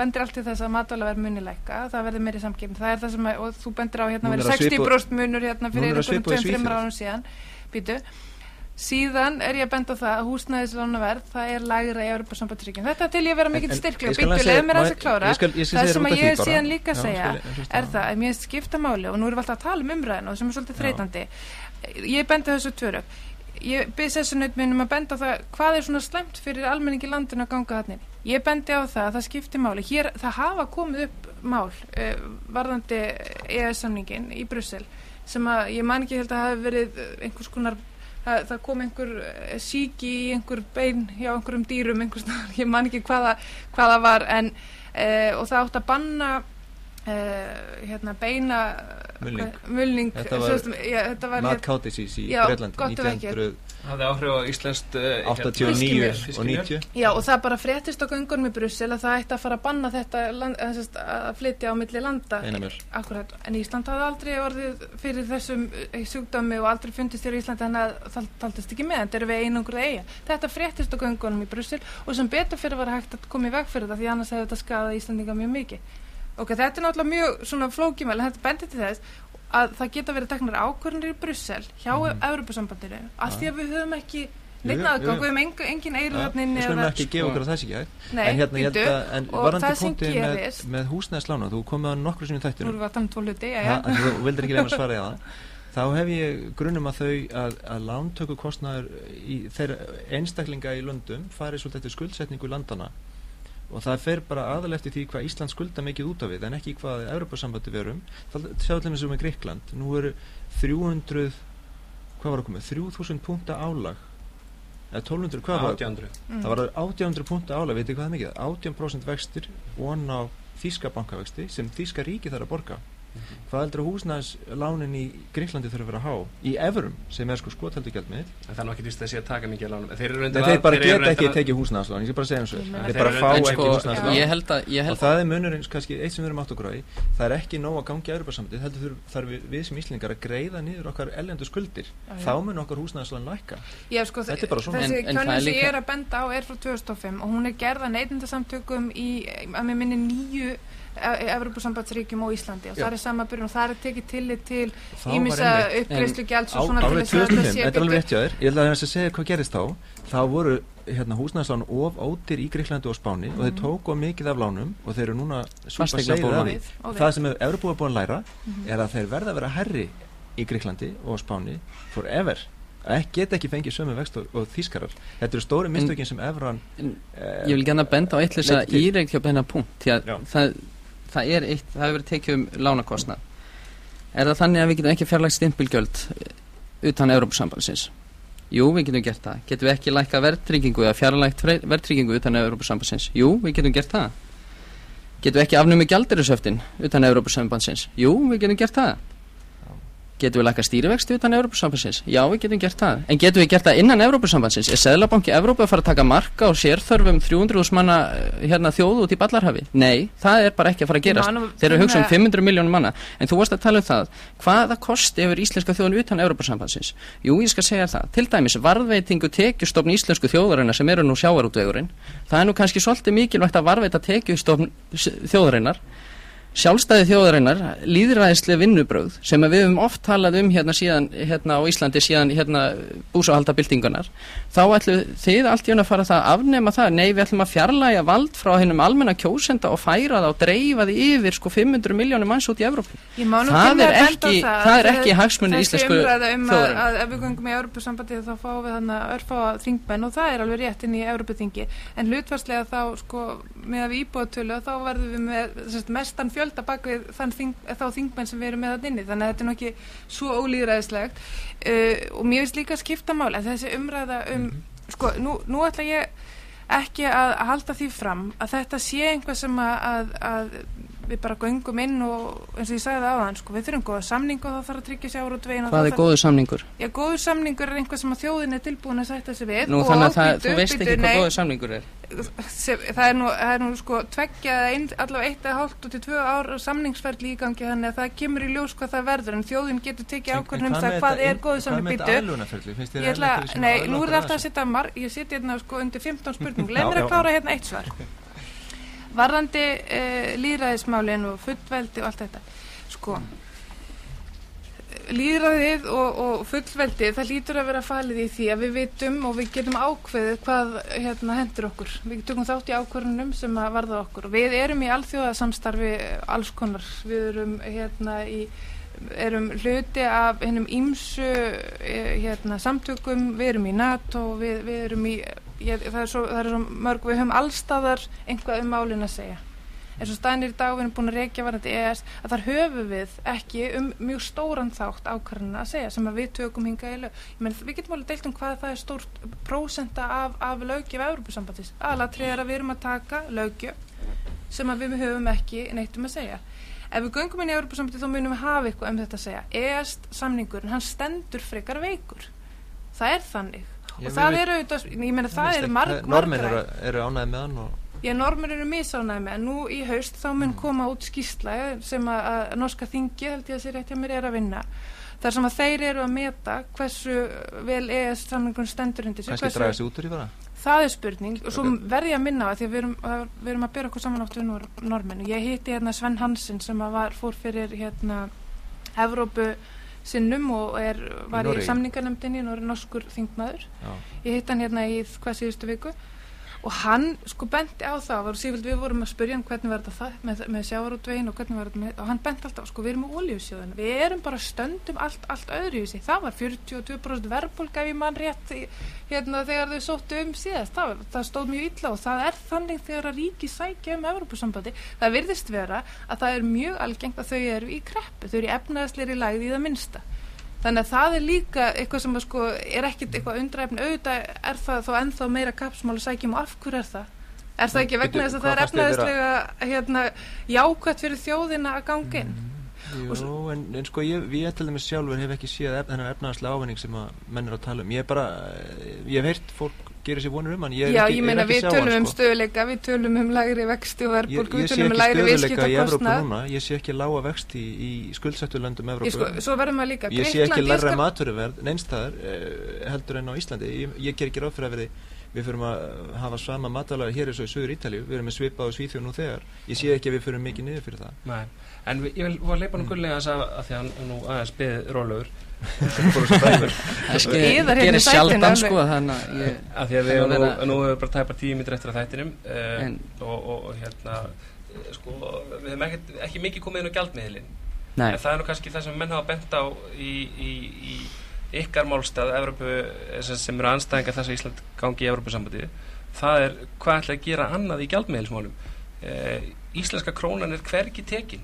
bendir allt til þess að matvæla verður munileika, það verður meiri samkipn það er það sem, að, og þú bendir á hérna
er
verður
að svipa-
60% munur hérna fyrir
er í
2-3
Svíþjóð.
árum síðan býtu síðan er ég að benda það að húsnæðislánaverð það er lægra í Europasambandríkjum þetta til ég vera mikill
skal
býtu,
aðeins
leið mér að
má-
þess að klára.
ég skal- ég skal
það sem að ég er síðan líka að
Já,
segja
ég skal-
er það að mér skipta máli og nú erum við alltaf að tala um umræðinu og sem er svolítið
Já.
þreytandi. Ég bendi á þessu tvöru ég byrði þessu nötmunum að benda það hvað er svona slemt fyrir almenningi landinu að ganga þannig ég bendi á það að það skipti máli. Hér, það hafa komið upp mál uh, varðandi EES-samningin í Brussel sem að ég man ekki held að hafi verið einhvers konar það, það kom einhver eh, síki í einhver bein hjá einhverjum dýrum einhverstaðar, [LAUGHS] ég man ekki hvaða hvað það var en e, og það átt að banna e, hérna beina
mulning, þetta var,
var
natkátis
hérna,
í Breitlandi
1900
Það
er áhrif á Íslandst uh,
89
og
90
Já og það bara fréttist á göngunum í Brussel að það ætti að fara að banna þetta land, að, að flytja á milli landa. Akkurat, en Ísland hafði aldrei orðið fyrir þessum eh, sjúkdömi og aldrei fundist þér í Ísland en það taldist ekki með en það eru við einungur eiga Þetta fréttist á göngunum í Brussel og sem betur fyrir var hægt að koma í veg fyrir það því annars hefði þetta skadað Íslandinga mjög mikið. Ok, þetta er náttúrulega mjög svona flókimæli, þetta bendir til þess að það geta verið teknar ákvörnir í Brussel hjá mm. Evropasambandinu af því að við höfum ekki
jú,
aðgang, við höfum engin, engin inni
við
eða-
ekki gefa okkur að það sé ekki
Nei,
en hérna ég held að en varandi punktið með, með húsnæðislána þú komið á nokkur sinni
Nú erum við að tala um tvo hluti, já, já.
þú vildir ekki reyna að svara í það. [LAUGHS] Þá hef ég grunum að þau að, að lántöku kostnaður í þeirra einstaklinga í löndum farið svolítið skuldsetningu landana og það fer bara aðal eftir því hvað Ísland skulda mikið út af við en ekki hvað Europasambandi verum. Sjáðu til þess að með Greikland nú eru 300 hvað var að koma, 3000 punta álag. Eða 1200, hvað var
1800
Mm.
það var 1800 punta álag, veitir hvað það er mikið? 18% vextir og á þíska bankavexti sem þíska ríki þarf að borga hvað heldur að húsnæðislánin í Greiklandi þurfa að vera há? Í evrum sem er sko
En það er nú ekki víst að sé að taka mikið að lánum. En þeir eru
en
reyndar
þeir
að-
bara geta ekki
að-
tekið húsnæðislán ég skal bara segja eins og þeir
þeir
bara fá ekki
sko,
húsnæðislán.
ég held að, ég
og það er munurinn, kannski eitt sem við erum átt okkur á í. Það er ekki nóg að gangi Europasambandið heldur þurf, þarf við, við sem Íslingar að greiða niður okkar ellendu skuldir. Þá mun okkar húsnæðislán lækka.
Já, sko,
Þetta er bara svona.
þessi
er
sem ég er að benda á frá 2005 og hún gerð að neytindasamtökum í, að mér minni nýju Evropasambandsríkjum og Íslandi og það er samaburinn og það er tekið tillit til ímissa gjalds
Á,
og svona til
árið
þess að
2005,
þetta sé
þetta er alveg rétt hjá þér. Ég ætla að segja hvað gerist þá. Þá voru hérna, húsnæðislán of ótir í Greiklandi og Spáni og þeir
Mhm.
tóku mikið af lánum og þeir eru núna súpa því
Við,
það sem Evropa er búin að læra
Mhm.
er að þeir verða að vera herri í Greiklandi og Spáni forever. Ekki, geta ekki fengið sömu vext og, og þýskarar. Þetta eru stóri mistökin sem Evran
En
eh,
Ég vil gæna benda á eitt þess að
Leiddi til.
íreikja upp hennar punkt því að það, það er eitt, það hefur verið tekið um lánakostnað Er það þannig að við getum ekki fjarlægt stimpilgjöld utan Európusambandsins? Jú, við getum gert það. Getum við ekki lækka verðtryggingu eða fjarlægt verðtryggingu utan Európusambandsins? Jú, við getum gert það. Getum við ekki afnumið gjaldirisöftin utan Európusambandsins? Jú, við getum gert það. Getum við lækka stýrivexti utan Európusambandsins? Já, við getum gert það. En getum við gert það innan Európusambandsins? Er Seðlabanki Evrópu að fara að taka marka og sérþörfum 300.000 manna eh, hérna, þjóðu út í Ballarhafi? Nei, það er bara ekki að fara að gerast.
Ég man nú-
Þeir eru hugsa um
þannig að-
500 miljónum manna. En þú varst að tala um það. Hvaða kosti hefur íslenska þjóðan utan Európa-sambandsins? Jú, ég skal segja það. Til dæmis varðveitingu tekjustofn íslensku þjóðarinnar sem eru nú sjávarútvegurinn. Það er nú kannski svolítið mikilvægt að varðveita tekjustofn þjóðarinnar. Sjálfstæði þjóðarinnar, líðræðislega vinnubröð sem við höfum oft talað um hérna síðan hérna á Íslandi síðan hérna búsáhaldabildingunar þá ætlum þið allt í hún að fara það að afnema það, nei við ætlum að fjarlæga vald frá hennum almenna kjósenda og færa það og dreifa því yfir sko 500 miljónum manns út í Evrópu.
Ég má nú
Það er ekki-
það,
það er ekki hagsmunir
þessi
íslensku
um
þjóðarinnar.
ef við göngum í Europasambandi þá fáum við þannig að örfá þingmenn og það er alveg rétt inn í Europaþingi en hlutvarslega þá sko þá fjölda bak við þing, þá þingmenn sem við erum með þann inni. Þannig að þetta er nú ekki svo ólýðræðislegt. Uh, og mér finnst líka að skipta mál að þessi umræða um sko nú, nú ætla ég ekki að, að halda því fram að þetta sé einhvað sem að, að, að við bara göngum inn og eins og ég sagði það á þann sko, við þurfum góða samning og það þarf að tryggja sjáur og dvein
Hvað er góðu samningur?
Já, góður samningur er einhvað sem að þjóðin er tilbúin að sætta sig við
Nú
og
þannig að það, þú veist ekki hvað góðu samningur er
það, er nú, það er nú sko tveggja ein, allavega eitt eða hálft og til tvö ár samningsferðli í gangi þannig að það kemur í ljós hvað það verður en þjóðin getur tekið ákvörðun um það hvað er góðu?
Finnst þér
Ég ætla,
að
nei,
að
nú er
aðlaga
alltaf að setja mar, ég setja hérna sko undir 15 spurning, leið mér að klára hérna eitt svar. Varðandi uh, líðræðismálin og fullveldi og allt þetta sko líðræðið og, og fullveldi það lítur að vera falið í því að við vitum og við getum ákveðið hvað hérna hendur okkur. Við tökum þátt í ákvörunum sem að varða okkur. Við erum í alþjóðasamstarfi alls konar. Við erum hérna í erum hluti af hennum ímsu hérna, samtökum, við erum í NATO, við, við erum í, ég, það, er svo, það er svo mörg, við höfum allstaðar einhvað um málin að segja. En svo staðinir í dag við erum búin að reykja varandi ES að þar höfum við ekki um mjög stóran þátt ákvarðana að segja sem að við tökum hinga í lög. Ég menn við getum alveg deilt um hvað það er stórt prósenta af, af lögjöf Európusambatins. Aðalatrið er að við erum að taka lögjöf sem að við höfum ekki neitt um að segja. Ef við göngum inn í Európa-sambandi þá munum við hafa eitthvað um þetta að segja. EST samningurinn, hann stendur frekar veikur. Það er þannig. Og það
vil-
eru ég meina það eru
ekki-
marg,
Norðmenn eru, eru ánæði með hann og
ég normur eru misánæði með. En nú í haust þá mun koma út skýrsla sem að, að norska þingi held ég að sér rétt hjá mér er að vinna. Þar sem að þeir eru að meta hversu vel EST samningurinn stendur undir sig
kannski
hversu-
draga sig út úr í bara?
Það er spurning. Og svo
Ok.
verð ég að minna á því að við erum, að, við erum að byrja okkur saman átt við nor normenn og ég hitti hérna Sven Hansen sem að var, fór fyrir hérna Evrópu sinnum og er, var í,
Noregi?
samningarnemdinni og er norskur þingmaður.
Já.
ég hitt hann hérna í hvað síðustu viku og hann sko benti á það var sífild við vorum að spurja hann hvernig þetta það með, með sjávarútvegin og hvernig var þetta með og hann benti alltaf sko við erum með oljusjóðin við erum bara stöndum allt, allt öðru í sig það var 42% verðbólga ef ég mann rétt í, hérna þegar þau sóttu um síðast. Það, það stóð mjög illa og það er þannig þegar að ríki sækja um Evropasambandi það virðist vera að það er mjög algengt að þau eru í kreppu þau eru í efnaðsleiri lægði í það minnsta Þannig að það er líka eitthvað sem sko er ekkit eitthvað undræfni, auðvitað er það þó ennþá meira kapsmál að sækjum og af hverju er það? Er það ekki vegna þess að það er efnaðislega hérna, jákvætt fyrir þjóðina að ganga inn? Og
Jú, en, en sko ég, ég til dæmis sjálfur hef ekki séð ef, þennan efnaðarslega ávinning sem að menn er að tala um ég bara, eh, ég hef heyrt fólk gera sér vonur um hann, ég
Já,
ekki,
ég meina
er ekki
við tölum um
sko.
stöðuleika, við tölum um lægri vexti og
ég
við tölum um viðskiptakostnað.
núna. Ég sé ekki lága vexti í, í skuldsettu löndum
sko,
Evrópu.
líka,
ég sé ekki læra maturverð neinstæðar uh, heldur en á Íslandi. Ég, ég ger ekki ráð fyrir að verði við fyrir að hafa sama matalega hér eins og í Suður Ítalíu. Við erum með svipað og svíþjóð nú þegar. Ég sé ekki að við fyrir mikið niður fyrir það.
Nei. En við, ég vil var að leipa nú gullega að, að því að hann nú aðeins beðið rólegur.
Það
hérna
gerir sjaldan sko þannig að
því að við nú, nú erum bara tæpar tíu mítur eftir að þættinum uh, og, og, og hérna eh, sko, við hefum ekki, ekki mikið komið inn á gjaldmiðlin
Nei,
en það er nú kannski það sem menn hafa bent á í, í, í ykkar málstað Evrópu, eh, sem, eru anstæðingar þess að Ísland gangi í Evrópusambandið það er hvað ætla að gera annað í gjaldmiðilsmálum? Uh, Íslenska krónan er hvergi tekin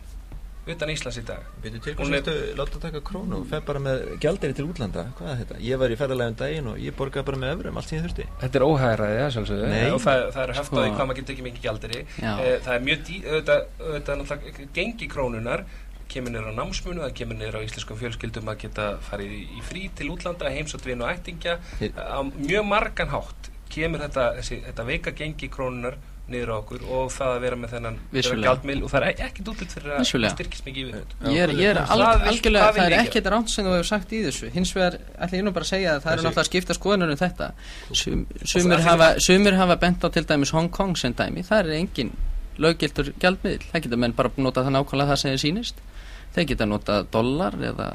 utan Íslands í dag.
Byrju til
Hún
hvers
er-
viltu láta taka krónu og fer bara með gjalderi til útlanda? Hvað er þetta? Ég var í ferðarlega um daginn og ég borgaði bara með öfrum allt sem ég þurfti.
Þetta er óhæðræði, það sjálfsögðu.
Nei.
og það, það er á
Sko-
hvað maður getur ekki mikið gjaldiri
já,
Eh, það er mjög dý, auðvitað, auðvitað náttúrulega gengi krónunar kemur niður á námsmunu, það kemur niður á íslenskum fjölskyldum að geta farið í, frí til útlanda, heimsóttvinn og ættingja. Á mjög margan hátt kemur þetta, þessi, þetta veika gengi krónunar niður á okkur og það að vera með þennan gjaldmil og það er ekkert útlitt fyrir að það styrkist mikið í viðbót.
ég er, ég er
Það
al,
vill-
algjörlega, það er ekkert ránt sem þú hefur sagt í þessu. Hins vegar ætla ég nú bara að segja að það eru náttúrulega að skipta skoðunar um þetta. Sum,
það-
hafa, sumir hafa bent á til dæmis Hong Kong sem dæmi, það er engin löggiltur gjaldmiðl, það geta menn bara nota það nákvæmlega það sem þið sýnist þeir geta nota dollar eða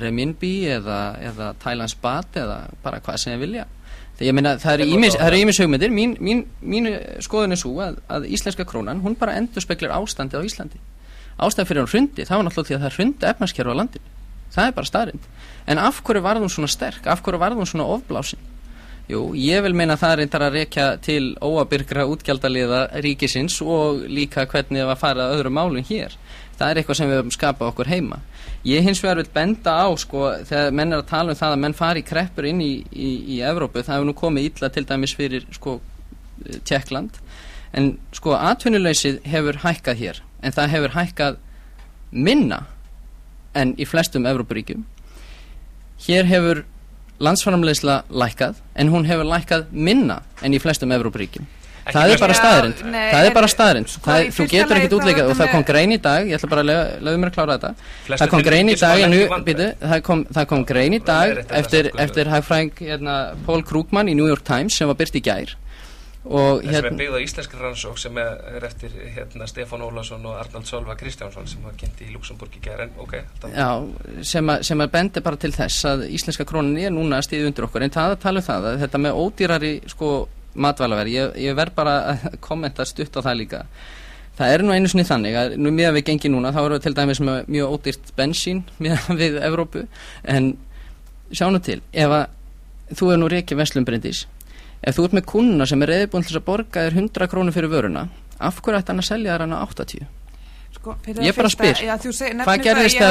reminbi eða, eða Thailands baht eða bara hvað sem þið vilja. Ég meina það eru
Þeir
ímis hugmyndir. Mín, mín, mín skoðun er svo að, að íslenska krónan hún bara endur speklar ástandi á Íslandi. Ástæðan fyrir hún hrundi, það var náttúrulega því að það hrundi efnarskerfi á landinu, það er bara starinn en af hverju varð hún svona sterk? Af hverju varð hún svona ofblásin? Jú, ég vil meina að það reyndar að rekja til óabyrgra útgjaldaliða ríkisins og líka hvernig það var farið að öðrum málum hér það er eitthvað sem við höfum skapað okkur heima. Ég hins vegar vil benda á sko, þegar menn er að tala um það að menn fari í kreppur inn í, í, í Evrópu, það hefur nú komið illa til dæmis fyrir sko, Tjekkland en sko atvinnuleysið hefur hækkað hér en það hefur hækkað minna en í flestum Evrópuríkjum. Hér hefur landsframleysla lækkað en hún hefur lækkað minna en í flestum Evrópuríkjum það er bara staðrind það er bara staðrind
sko,
þú getur ekkert
er
útleikað og það kom grein í dag ég ætla bara að leiða mér að klára þetta. Það kom grein í dag nú, býtu, það, kom, það kom grein í dag eftir, eftir hagfræðing hérna, Paul Krugman í New York Times sem var byrt í gær. Og
Það sem er
hérna,
byggð á íslenskri rannsók sem er eftir hérna, Stefán Ólason og Arnald Sölva Kristjánsson sem var kynnt í Luxemburg í gær. En ok, þetta
já, sem, að, sem að bendi bara til þess að íslenska krónin er núna að stíði undir okkur. En það að tala um það að þetta með ódýrari sko matvælaverð, ég, ég verð bara að kommenta stutt á það líka. Það er nú einu sinni þannig að nú miðan við gengi núna þá erum við til dæmis með mjög ódýrt bensín [LAUGHS] miðan við Evrópu. En sjá nú til, ef að þú er nú reiki Veslum Bryndís. Ef þú ert með kunnuna sem er reyðbúin til að borga þér 100 krónur fyrir vöruna af hverju ætti hann að selja þér hann á 80
Sko,
Ég
það
bara
fyrsta-
spyr.
já, þú seg-
Hvað
nefnir
gerðist
það,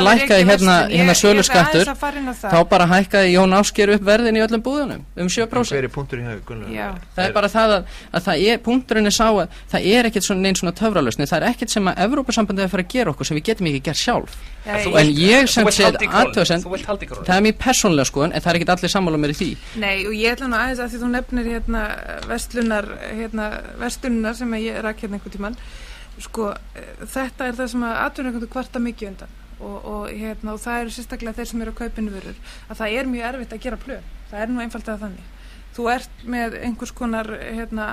hérna- hérna
Ég-
söluskattur?
Ég ætla aðeins að fara inn á það.
þá bara hækkaði Jón Ásker upp verðin í öllum búðunum um 7%
hver er punktur í haug Gunnlaugur?
Já.
það er bara það að, að það er, punkturinn er sá að það er ekkert svona neinn svona töfralösni það er ekkert sem að Evrópusambandið er að fara að gera okkur sem við getum ekki gert sjálf
Já,
En
ég-
ég sem
í krónunni,
aðtöðsend
í
það er mér persónlega skoðun en það er ekkert allir sammála mér í því
Nei, og ég ætla nú aðeins að því þú nefnir hérna vestlunar, hérna vestlunar sem sko, eh, þetta er það sem að atvinnuleikundu kvarta mikið undan. Og, og, hérna, og það eru sérstaklega þeir sem eru að kaupinu vörur að það er mjög erfitt að gera plön. Það er nú einfalt að þannig. Þú ert með einhvers konar hérna,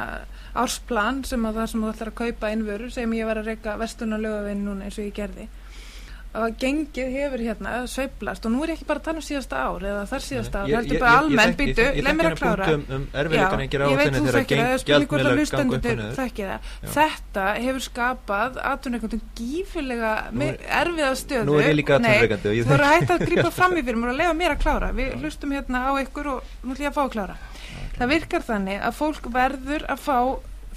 ársplan sem að það sem þú ætlar að kaupa inn vörur, segjum ég var að reyka vestlunar lögavinn núna eins og ég gerði að gengið hefur hérna sveiflast og nú er ég ekki bara að tala um síðasta ár eða þar síðasta ár, heldur bara almenn býtu, leið mér
þekki
að klára.
hérna um gera
ég veit þú þekkir það, spurning hvort að
gjaldmiðlar ganga upp og
hlustendur
niður.
þekki það.
Já.
þetta hefur skapað atvinningundum gífilega
er-
erfiða stöðu.
nú er ég líka ég
þú voru hætta að grípa fram í fyrir mér og lefa mér að klára. Við hlustum hérna á ykkur og nú ætlum ég að fá að klára. Það virkar þannig að fólk verður að fá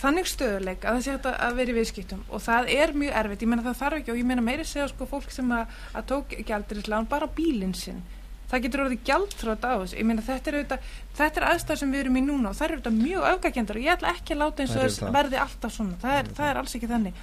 þannig stöðuleik að það sé hægt að- vera í viðskiptum. Og það er mjög erfitt, ég meina það þarf ekki og ég meina meiri segja sko fólk sem að, að tók gjaldirislan bara á bílinn sinn. Það getur orðið gjaldþrótt á þessu. Ég meina þetta er auðvitað, þetta er aðstæð sem við erum í núna og það eru auðvitað mjög öfgakendar og ég ætla ekki að láta eins og þess verði alltaf svona. Það er, það er alls ekki þannig.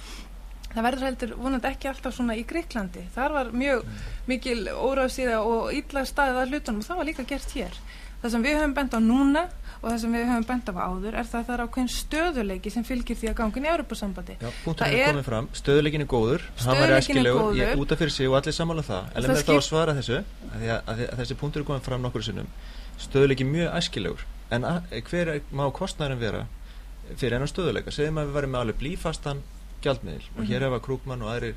Það verður heldur vonandi ekki alltaf svona í Greiklandi þar var mjög mikil óráðsíða og illa staðið að hlutunum og það var líka gert hér. Það sem við höfum bent á núna og það sem við höfum bent á áður er það að það er ákveðin stöðuleiki sem fylgir því að gangin í Europasambandi
Já, punkturinn er
er-
komið fram, stöðuleikin er góður hann
er
æskilegur, ég út af fyrir sig og allir sammála um það. En
það
mér þá að svara þessu að, að, að, þessi punktur er komið fram nokkur sinnum stöðuleikin mjög æskilegur. En hver er, má kostnærin vera fyrir enn stöðuleika, segjum að við varum með alveg blífastan gjaldmiðil og hér
Mhm.
hefa Krúkmann og aðrir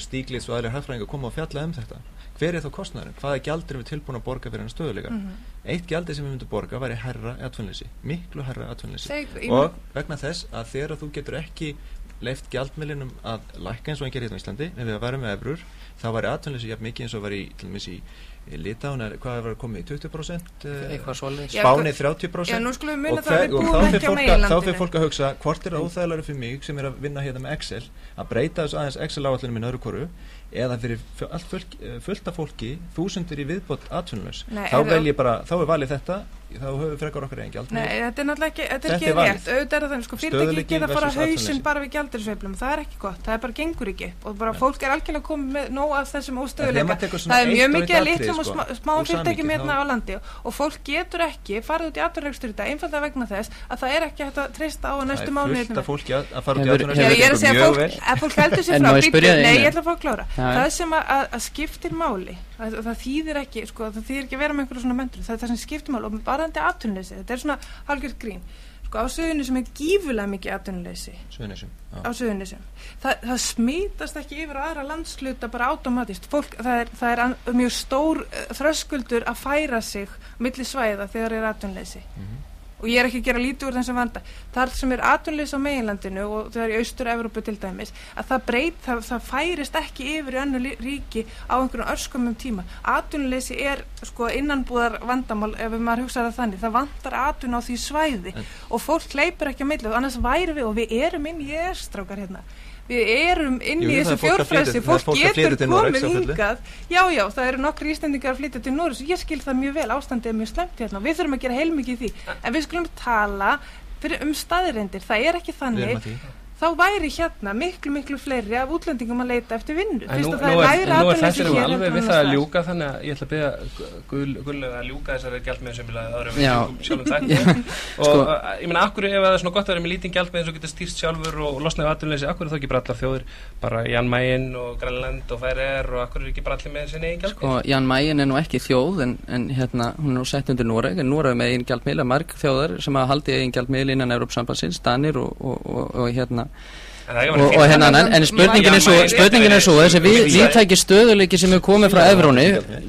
Stíglitz og aðrir hagfræðingar koma og fjalla um þetta hver er þá kostnærin, hvaða gjald erum við tilbúin að borga fyrir enn stöðuleika
Mhm.
eitt gjaldi sem við myndum borga væri herra atvinnleysi, miklu herra atvinnleysi
ég
og vegna þess að þegar þú getur ekki leift gjaldmiðlinum að lækka eins og hann gerir hérna á Íslandi ef við vera með ebrur þá væri atvinnleysi jafn mikið eins og var í til dæmis í Litáun er hvað var komið í 20% eh,
eitthvað svoleiðis.
Já,
Spáni
sko-
30%
Já, nú skulum við
og,
muna það að
hver,
við
og
búum
þá
ekki
fyrir
á
fólk, fólk að hugsa hvort er það óþægilega fyrir mig sem er að vinna hérna með Excel að breyta þessu aðeins Excel áallinu minn öðru koru eða fyrir allt fullt, fullt af fólki þúsundir í viðbót atvinnulaus
Nei,
þá þá er valið þetta þá höfum við frekar okkar eigin gjald.
Nei, þetta er náttúrulega ekki, þetta er ekki rétt, auðvitað er það sko, fyrirtæki geta að fara
atvinnuleysi.
bara við gjaldirisveiflum, það er ekki gott, það er bara gengur ekki upp og bara fólk er algjörlega komið með nóg af þessum óstöðuleika, það er mjög mikið að litlum og
sko,
smá- smáum
úr
fyrirtækjum
samhengi,
hérna á landi og fólk getur ekki farið út í atvinnurekstur í þetta, einfalda vegna þess að það er ekki hægt að treysta á að næstu
það er fullt af fólki
varðandi atvinnuleysi, þetta er svona halgjört grín sko, á sögunu sem er gífulega mikið
já.
á Suðurnesjum. Það, það smítast ekki yfir aðra landsluta bara automatist. Fólk, það er, það er an, mjög stór uh, þröskuldur að færa sig milli svæða þegar er atvinnleysi.
Mhm.
Og ég er ekki að gera lítið úr þessum vanda. Þar sem er atvinnleysi á meginlandinu og þegar í austur-Evrópu til dæmis, að það breyt, það, það færist ekki yfir í önnu ríki á einhverjum örskumum tíma. Atvinnleysi er sko innanbúðar vandamál ef maður hugsaði það þannig. Það vantar atvinna á því svæði
En-
og fólk hleypur ekki á milli annars væri við og við erum inn í erstrákar hérna við erum inn í þessu fjórfræsi fólk
fólk
getur komið hingað. Já já það eru nokkri ístendingar að flytja til Norris ég skil það mjög vel, ástandið er mjög slemt hérna og við þurfum að gera heilmikið í því. En við skulum tala fyrir um staðirindir það er ekki þannig þá væri hérna miklu, miklu fleiri af útlendingum að leita eftir vinnu.
En nú, nú
það er
er,
lægra
nú er
atvinnuleysi
þessi
hér
alveg við það að ljúka þannig að ég ætla að beða gullega að ljúka þessari gjaldmiðsumilað árum
Já.
sjálfum þætti. [LAUGHS] Og
Sko-
uh, ég meina, akkur ef það er svona gott að vera með lítinn gjaldmið eins og geta stýrt sjálfur og losnaði atvinnuleysi, akkur er þá ekki bara allar þjóðir bara Jan Mayen og Grænland og Færir og akkur er ekki bara allir með sinni eigin gjaldmið
Sko, Jan Mayen er nú ekki þjóð en, en hérna, hún er nú sett undir Noreg en Noreg með einn gjaldmiðl, að marg þjóðar sem hafa haldið einn gjaldmiðl innan Európsambansins, Danir og, og, og, og hérna
það
og, og hérna, en, en spurningin er svo spurningin er svo, þessi við, viðtæki stöðuleiki sem er komið frá Evróni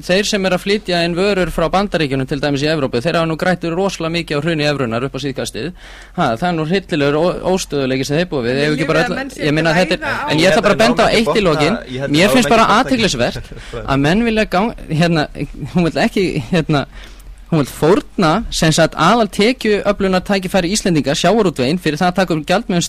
þeir sem er að flytja inn vörur frá bandaríkjunum til dæmis í Evrópu, þeir hafa nú grættur rosalega mikið á hrunni Evrónar upp á síðkastið. Ha, það er nú hryllilegur ó- óstöðuleiki sem þeir búið við,
ég
ekki bara öll- ég minna þetta er, en ég ætla bara að benda á eitt í lokin. mér finnst bara aðteglisvert að menn vilja gang, hérna, hún vil ekki hérna, hún vil fórna sem sagt aðal tekju öfluna tækifæri Íslendingar sjávarútvegin fyrir það að taka um gjaldmiðl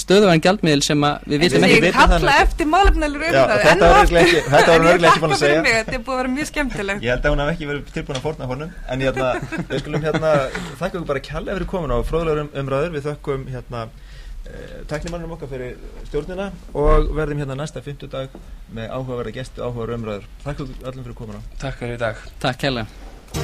stöðuvæn gjaldmiðl sem að við vitum
Ég
ekki.
viti
kalla
það
eftir málefnælir
Já,
umræðu
þetta
enn og aftur. En ég þakka fyrir
segja.
mig, Þetta er búið að vera mjög skemmtilegt.
Ég held að hún hef ekki verið tilbúin að forna honum en hérna, við skulum hérna þakka okkur bara kjalla fyrir komin á fróðlegur um, umræður. Við þökkum hérna uh, tæknimannum okkar fyrir stjórnina og verðum hérna næsta fimmtudag með áhugaverða gesti og áhugaverða umræður okkur öllum fyrir komin á
Takk fyrir í dag.
Takk hella Ooh,